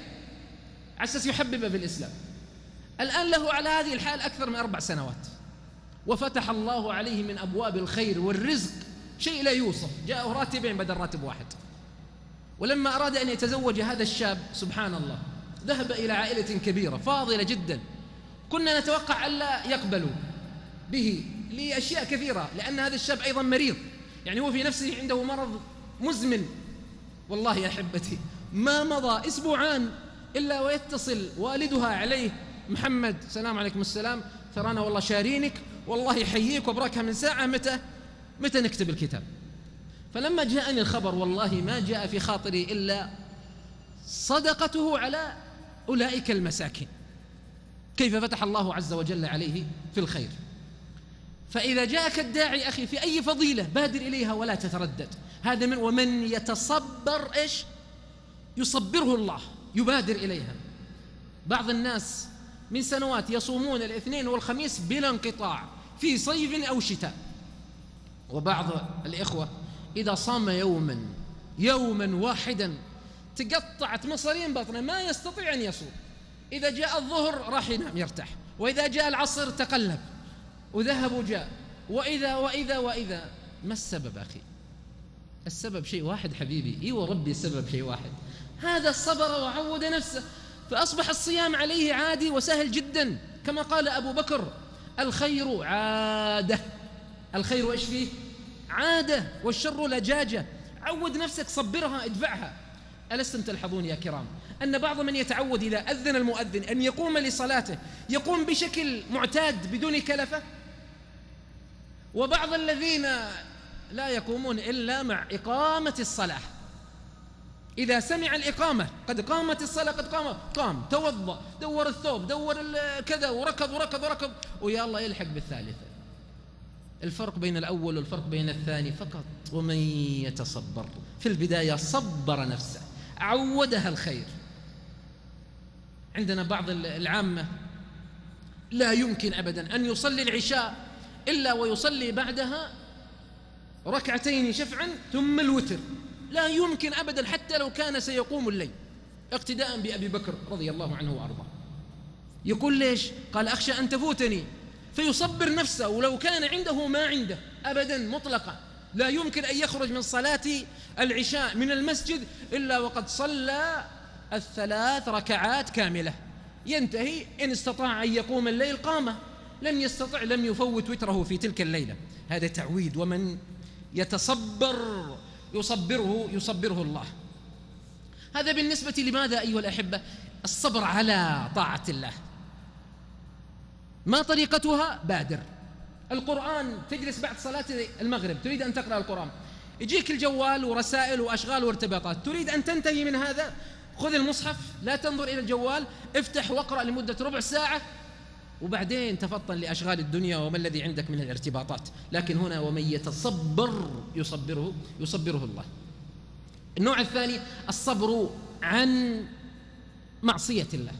على أساس يحببه في الإسلام الآن له على هذه الحال أكثر من أربع سنوات. وفتح الله عليه من أبواب الخير والرزق شيء لا يوصف. جاءه راتبين بدل راتب واحد. ولما أراد أن يتزوج هذا الشاب سبحان الله ذهب إلى عائلة كبيرة فاضلة جدا. كنا نتوقع ألا يقبلوا به لأشياء كثيرة لأن هذا الشاب أيضا مريض. يعني هو في نفسه عنده مرض مزمن. والله يا أحبتي ما مضى أسبوعان إلا ويتصل والدها عليه. محمد سلام عليكم السلام. ترانا والله شارينك والله يحييك وبركها من ساعة. متى؟ متى نكتب الكتاب؟ فلما جاءني الخبر والله ما جاء في خاطري إلا صدقته على أولئك المساكين. كيف فتح الله عز وجل عليه في الخير. فإذا جاءك الداعي أخي في أي فضيلة بادر إليها ولا تتردد. هذا من ومن يتصبر إيش؟ يصبره الله يبادر إليها. بعض الناس من سنوات يصومون الاثنين والخميس بلا انقطاع في صيف أو شتاء. وبعض الإخوة إذا صام يوما يوما واحدا تقطعت مصارين بطنه ما يستطيع أن يصوم. إذا جاء الظهر راح ينام يرتاح. وإذا جاء العصر تقلب. وذهب وجاء. وإذا وإذا وإذا. ما السبب أخي؟ السبب شيء واحد حبيبي. إي وربي السبب شيء واحد. هذا الصبر وعود نفسه. فأصبح الصيام عليه عادي وسهل جدا. كما قال أبو بكر الخير عادة. الخير إيش فيه؟ عادة. والشر لجاجة. عود نفسك صبرها ادفعها. ألستم تلحظون يا كرام؟ أن بعض من يتعود إذا أذن المؤذن أن يقوم لصلاته يقوم بشكل معتاد بدون كلفة؟ وبعض الذين لا يقومون إلا مع إقامة الصلاة. إذا سمع الإقامة قد قامت الصلاة قد قام قام توضأ دور الثوب دور كذا وركض وركض وركض ويا الله يلحق بالثالثة. الفرق بين الأول والفرق بين الثاني فقط ومن يتصبر؟ في البداية صبر نفسه عودها الخير. عندنا بعض العامة لا يمكن أبدا أن يصلي العشاء إلا ويصلي بعدها ركعتين شفعا ثم الوتر. لا يمكن أبدا حتى لو كان سيقوم الليل. اقتداء بأبي بكر رضي الله عنه وأرضاه. يقول ليش؟ قال أخشى أن تفوتني. فيصبر نفسه ولو كان عنده ما عنده. أبدا مطلقا. لا يمكن أن يخرج من صلاة العشاء من المسجد إلا وقد صلى الثلاث ركعات كاملة. ينتهي إن استطاع أن يقوم الليل قام لم يستطع لم يفوت وتره في تلك الليلة. هذا تعويد ومن يتصبر يصبره يصبره الله. هذا بالنسبة لماذا أيها الأحبة؟ الصبر على طاعة الله. ما طريقتها؟ بادر. القرآن تجلس بعد صلاة المغرب تريد أن تقرأ القرآن. يجيك الجوال ورسائل وأشغال وارتباطات. تريد أن تنتهي من هذا؟ خذ المصحف لا تنظر إلى الجوال. افتح واقرأ لمدة ربع ساعة. وبعدين تفطن لأشغال الدنيا وما الذي عندك من الارتباطات. لكن هنا ومن يتصبر يصبره يصبره الله. النوع الثاني الصبر عن معصية الله.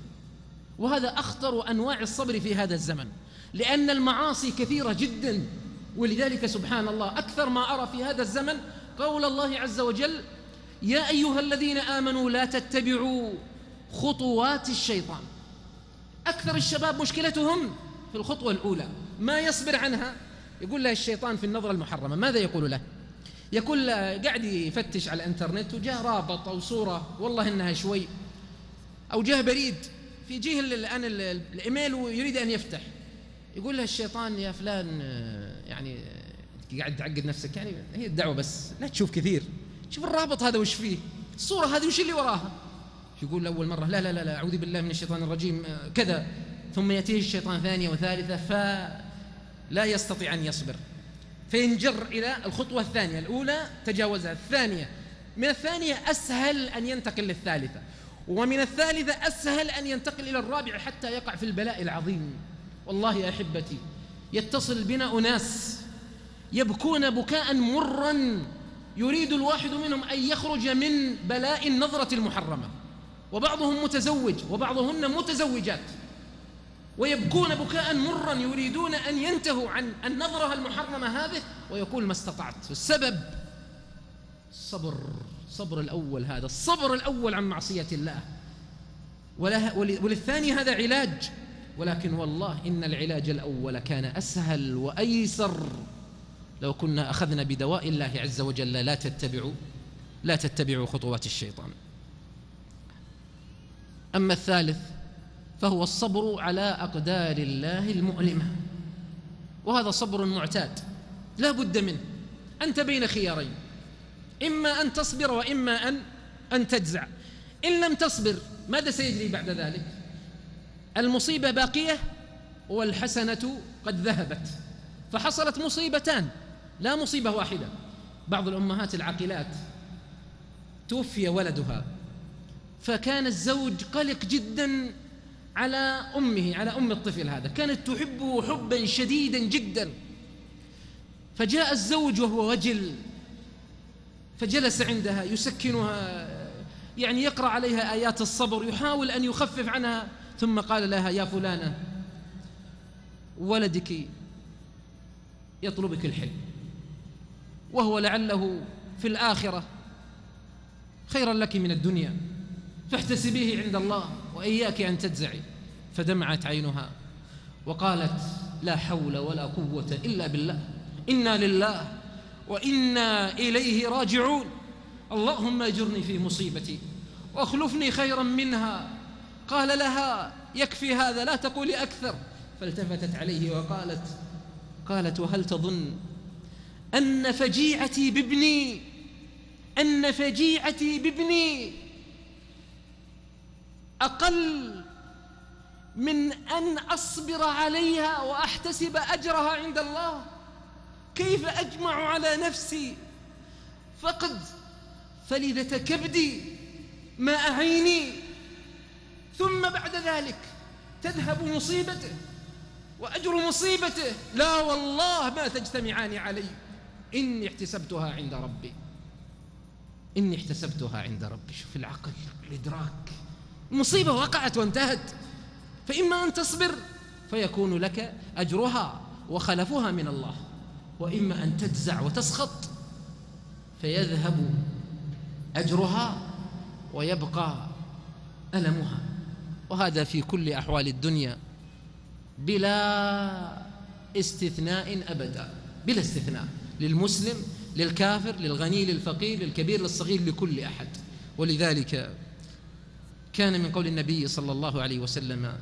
وهذا أخطر أنواع الصبر في هذا الزمن. لأن المعاصي كثيرة جدا. ولذلك سبحان الله أكثر ما أرى في هذا الزمن قول الله عز وجل يا أيها الذين آمنوا لا تتبعوا خطوات الشيطان. أكثر الشباب مشكلتهم في الخطوة الأولى. ما يصبر عنها؟ يقول له الشيطان في النظرة المحرمة ماذا يقول له؟ يقول قاعد يفتش على الإنترنت وجاء رابط أو صورة والله إنها شوي أو جاء بريد في جيه الآن الإيميل ويريد أن يفتح. يقول له الشيطان يا فلان يعني قاعد تعقد نفسك يعني هي الدعوة بس لا تشوف كثير. شوف الرابط هذا وش فيه؟ الصورة هذه وش اللي وراها؟ يقول أول مرة لا لا لا, أعوذ بالله من الشيطان الرجيم كذا. ثم يأتيه الشيطان ثانية وثالثة فلا يستطيع أن يصبر. فينجر إلى الخطوة الثانية الأولى تجاوزها. الثانية من الثانية أسهل أن ينتقل للثالثة ومن الثالثة أسهل أن ينتقل إلى الرابعة حتى يقع في البلاء العظيم. والله يا أحبتي يتصل بنا أناس يبكون بكاء مرا يريد الواحد منهم أن يخرج من بلاء النظرة المحرمة. وبعضهم متزوج وبعضهن متزوجات ويبكون بكاء مرا يريدون أن ينتهوا عن النظرة المحرمة هذه ويقول ما استطعت. السبب الصبر الصبر الأول هذا. الصبر الأول عن معصية الله. وللثاني هذا علاج. ولكن والله إن العلاج الأول كان أسهل وأيسر. لو كنا أخذنا بدواء الله عز وجل لا تتبعوا لا تتبعوا خطوات الشيطان. أما الثالث فهو الصبر على أقدار الله المؤلمة. وهذا صبر معتاد لا بد منه. أنت بين خيارين إما أن تصبر وإما أن أن تجزع. إن لم تصبر ماذا سيجري بعد ذلك؟ المصيبة باقية والحسنة قد ذهبت. فحصلت مصيبتان لا مصيبة واحدة. بعض الأمهات العاقلات توفي ولدها فكان الزوج قلق جدا على أمه على أم الطفل هذا. كانت تحبه حبا شديدا جدا. فجاء الزوج وهو وجل فجلس عندها يسكنها يعني يقرأ عليها آيات الصبر يحاول أن يخفف عنها ثم قال لها يا فلانة ولدك يطلبك الحلم وهو لعله في الآخرة خيرا لك من الدنيا. فاحتسبيه عند الله وإياك أن تجزعي. فدمعت عينها وقالت لا حول ولا قوة إلا بالله. إنا لله وإنا إليه راجعون. اللهم أجرني في مصيبتي واخلفني خيرا منها. قال لها يكفي هذا لا تقولي أكثر. فالتفتت عليه وقالت قالت وهل تظن أن فجيعتي بابني؟ أن فجيعتي بابني؟ أقل من أن أصبر عليها وأحتسب أجرها عند الله. كيف أجمع على نفسي؟ فقد فلذة كبدي ما أعيني ثم بعد ذلك تذهب مصيبته وأجر مصيبته. لا والله ما تجتمعان علي. إني احتسبتها عند ربي. إني احتسبتها عند ربي. شوف العقل الإدراك. مصيبة وقعت وانتهت. فإما أن تصبر فيكون لك أجرها وخلفها من الله وإما أن تجزع وتسخط فيذهب أجرها ويبقى ألمها. وهذا في كل أحوال الدنيا بلا استثناء أبدا بلا استثناء. للمسلم للكافر للغني للفقير للكبير للصغير لكل أحد. ولذلك كان من قول النبي صلى الله عليه وسلم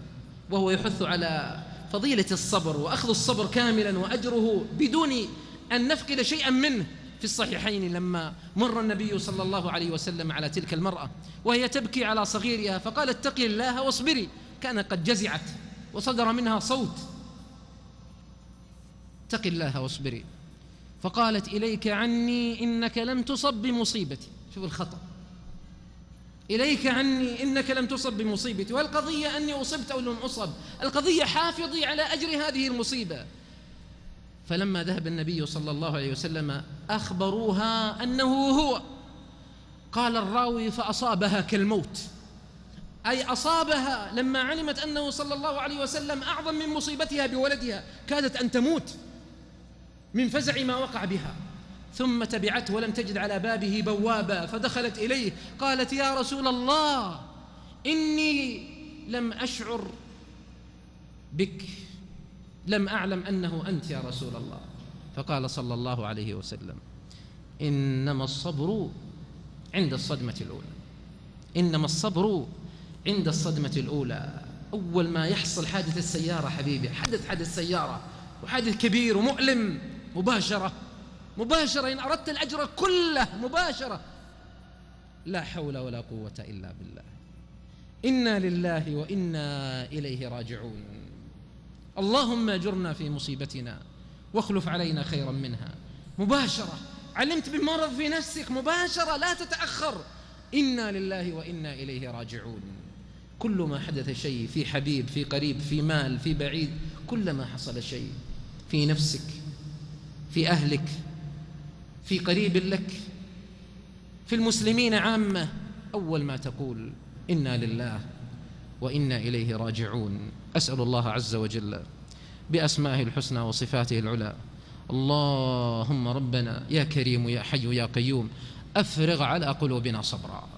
وهو يحث على فضيلة الصبر وأخذ الصبر كاملا وأجره بدون أن نفقد شيئا منه. في الصحيحين لما مر النبي صلى الله عليه وسلم على تلك المرأة وهي تبكي على صغيرها فقال اتقي الله واصبري. كان قد جزعت وصدر منها صوت. اتقي الله واصبري. فقالت إليك عني إنك لم تصب بمصيبتي. شوف الخطأ. إليك عني إنك لم تصب بمصيبتي والقضية أني أصبت أو لم أصب. القضية حافظي على أجر هذه المصيبة. فلما ذهب النبي صلى الله عليه وسلم أخبروها أنه هو. قال الراوي فأصابها كالموت. أي أصابها لما علمت أنه صلى الله عليه وسلم أعظم من مصيبتها بولدها كادت أن تموت من فزع ما وقع بها. ثم تبعته ولم تجد على بابه بوابا فدخلت إليه. قالت يا رسول الله إني لم أشعر بك لم أعلم أنه أنت يا رسول الله. فقال صلى الله عليه وسلم إنما الصبر عند الصدمة الأولى. إنما الصبر عند الصدمة الأولى. أول ما يحصل حادث السيارة حبيبي حدث حدث سيارة وحادث كبير ومؤلم مباشرة. مباشرة إن أردت الأجر كله مباشرة. لا حول ولا قوة إلا بالله. إنا لله وإنا إليه راجعون. اللهم أجرنا في مصيبتنا واخلف علينا خيرا منها. مباشرة. علمت بمرض في نفسك مباشرة لا تتأخر. إنا لله وإنا إليه راجعون. كل ما حدث شيء في حبيب في قريب في مال في بعيد كلما حصل شيء في نفسك في أهلك في قريب لك. في المسلمين عامة أول ما تقول إنا لله وإنا إليه راجعون. أسأل الله عز وجل بأسمائه الحسنى وصفاته العلى. اللهم ربنا يا كريم يا حي يا قيوم أفرغ على قلوبنا صبرا.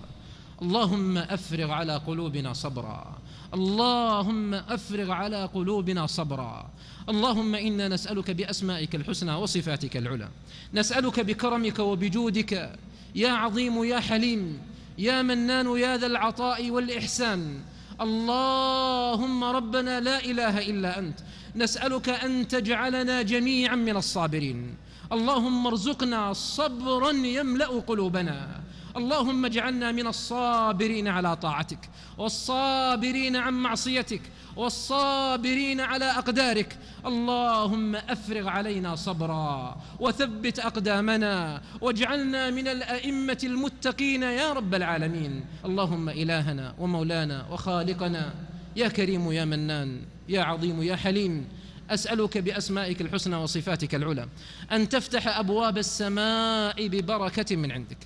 اللهم أفرغ على قلوبنا صبرا. اللهم أفرغ على قلوبنا صبرا. اللهم إنا نسألك بأسمائك الحسنى وصفاتك العلى. نسألك بكرمك وبجودك. يا عظيم يا حليم. يا منان يا ذا العطاء والإحسان. اللهم ربنا لا إله إلا أنت. نسألك أن تجعلنا جميعا من الصابرين. اللهم ارزقنا صبرا يملأ قلوبنا. اللهم اجعلنا من الصابرين على طاعتك والصابرين عن معصيتك والصابرين على أقدارك. اللهم أفرغ علينا صبرا وثبت أقدامنا واجعلنا من الأئمة المتقين يا رب العالمين. اللهم إلهنا ومولانا وخالقنا يا كريم يا منان يا عظيم يا حليم أسألك بأسمائك الحسنى وصفاتك العلى أن تفتح أبواب السماء ببركة من عندك.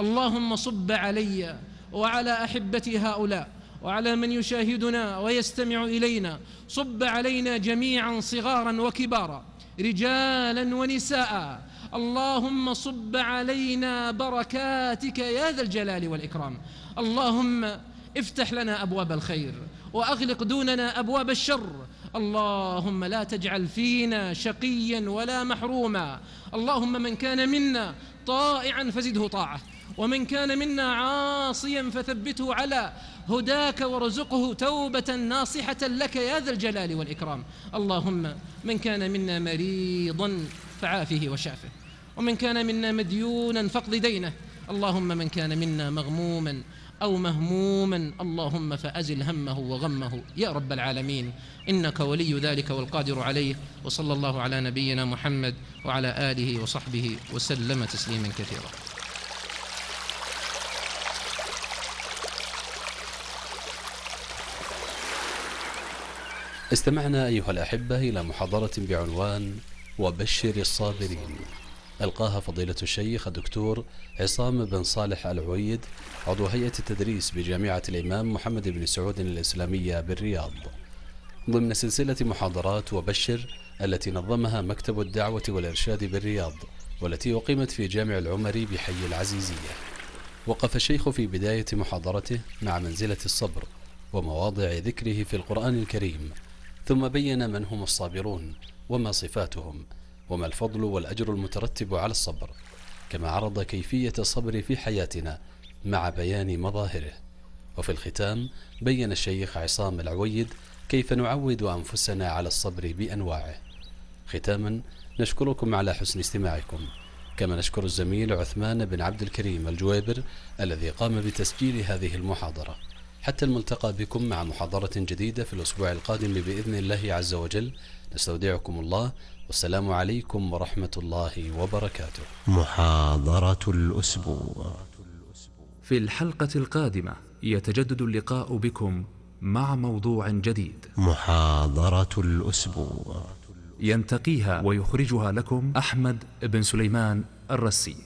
اللهم صب علي وعلى أحبتي هؤلاء وعلى من يشاهدنا ويستمع إلينا. صب علينا جميعا صغارا وكبارا رجالا ونساء. اللهم صب علينا بركاتك يا ذا الجلال والإكرام. اللهم افتح لنا أبواب الخير وأغلق دوننا أبواب الشر. اللهم لا تجعل فينا شقيا ولا محروما. اللهم من كان منا طائعا فزده طاعة. ومن كان منا عاصيا فثبته على هداك وارزقه توبة ناصحة لك يا ذا الجلال والإكرام. اللهم من كان منا مريضا فعافه وشافه. ومن كان منا مديونا فاقض دينه. اللهم من كان منا مغموما أو مهموما اللهم فأزل همه وغمه يا رب العالمين. إنك ولي ذلك والقادر عليه. وصلى الله على نبينا محمد وعلى آله وصحبه وسلم تسليما كثيرا. استمعنا أيها الأحبة إلى محاضرة بعنوان وبشر الصابرين. ألقاها فضيلة الشيخ الدكتور عصام بن صالح العويد عضو هيئة التدريس بجامعة الإمام محمد بن سعود الإسلامية بالرياض. ضمن سلسلة محاضرات وبشر التي نظمها مكتب الدعوة والإرشاد بالرياض والتي أقيمت في جامع العمري بحي العزيزية. وقف الشيخ في بداية محاضرته مع منزلة الصبر ومواضع ذكره في القرآن الكريم ثم بين من هم الصابرون وما صفاتهم وما الفضل والأجر المترتب على الصبر كما عرض كيفية الصبر في حياتنا مع بيان مظاهره. وفي الختام بين الشيخ عصام العويد كيف نعود أنفسنا على الصبر بأنواعه. ختاما نشكركم على حسن استماعكم. كما نشكر الزميل عثمان بن عبد الكريم الجويبر الذي قام بتسجيل هذه المحاضرة. حتى الملتقى بكم مع محاضرة جديدة في الأسبوع القادم بإذن الله عز وجل. نستودعكم الله. والسلام عليكم ورحمة الله وبركاته. محاضرة الأسبوع. في الحلقة القادمة يتجدد اللقاء بكم مع موضوع جديد. محاضرة الأسبوع. ينتقيها ويخرجها لكم أحمد بن سليمان الرسي.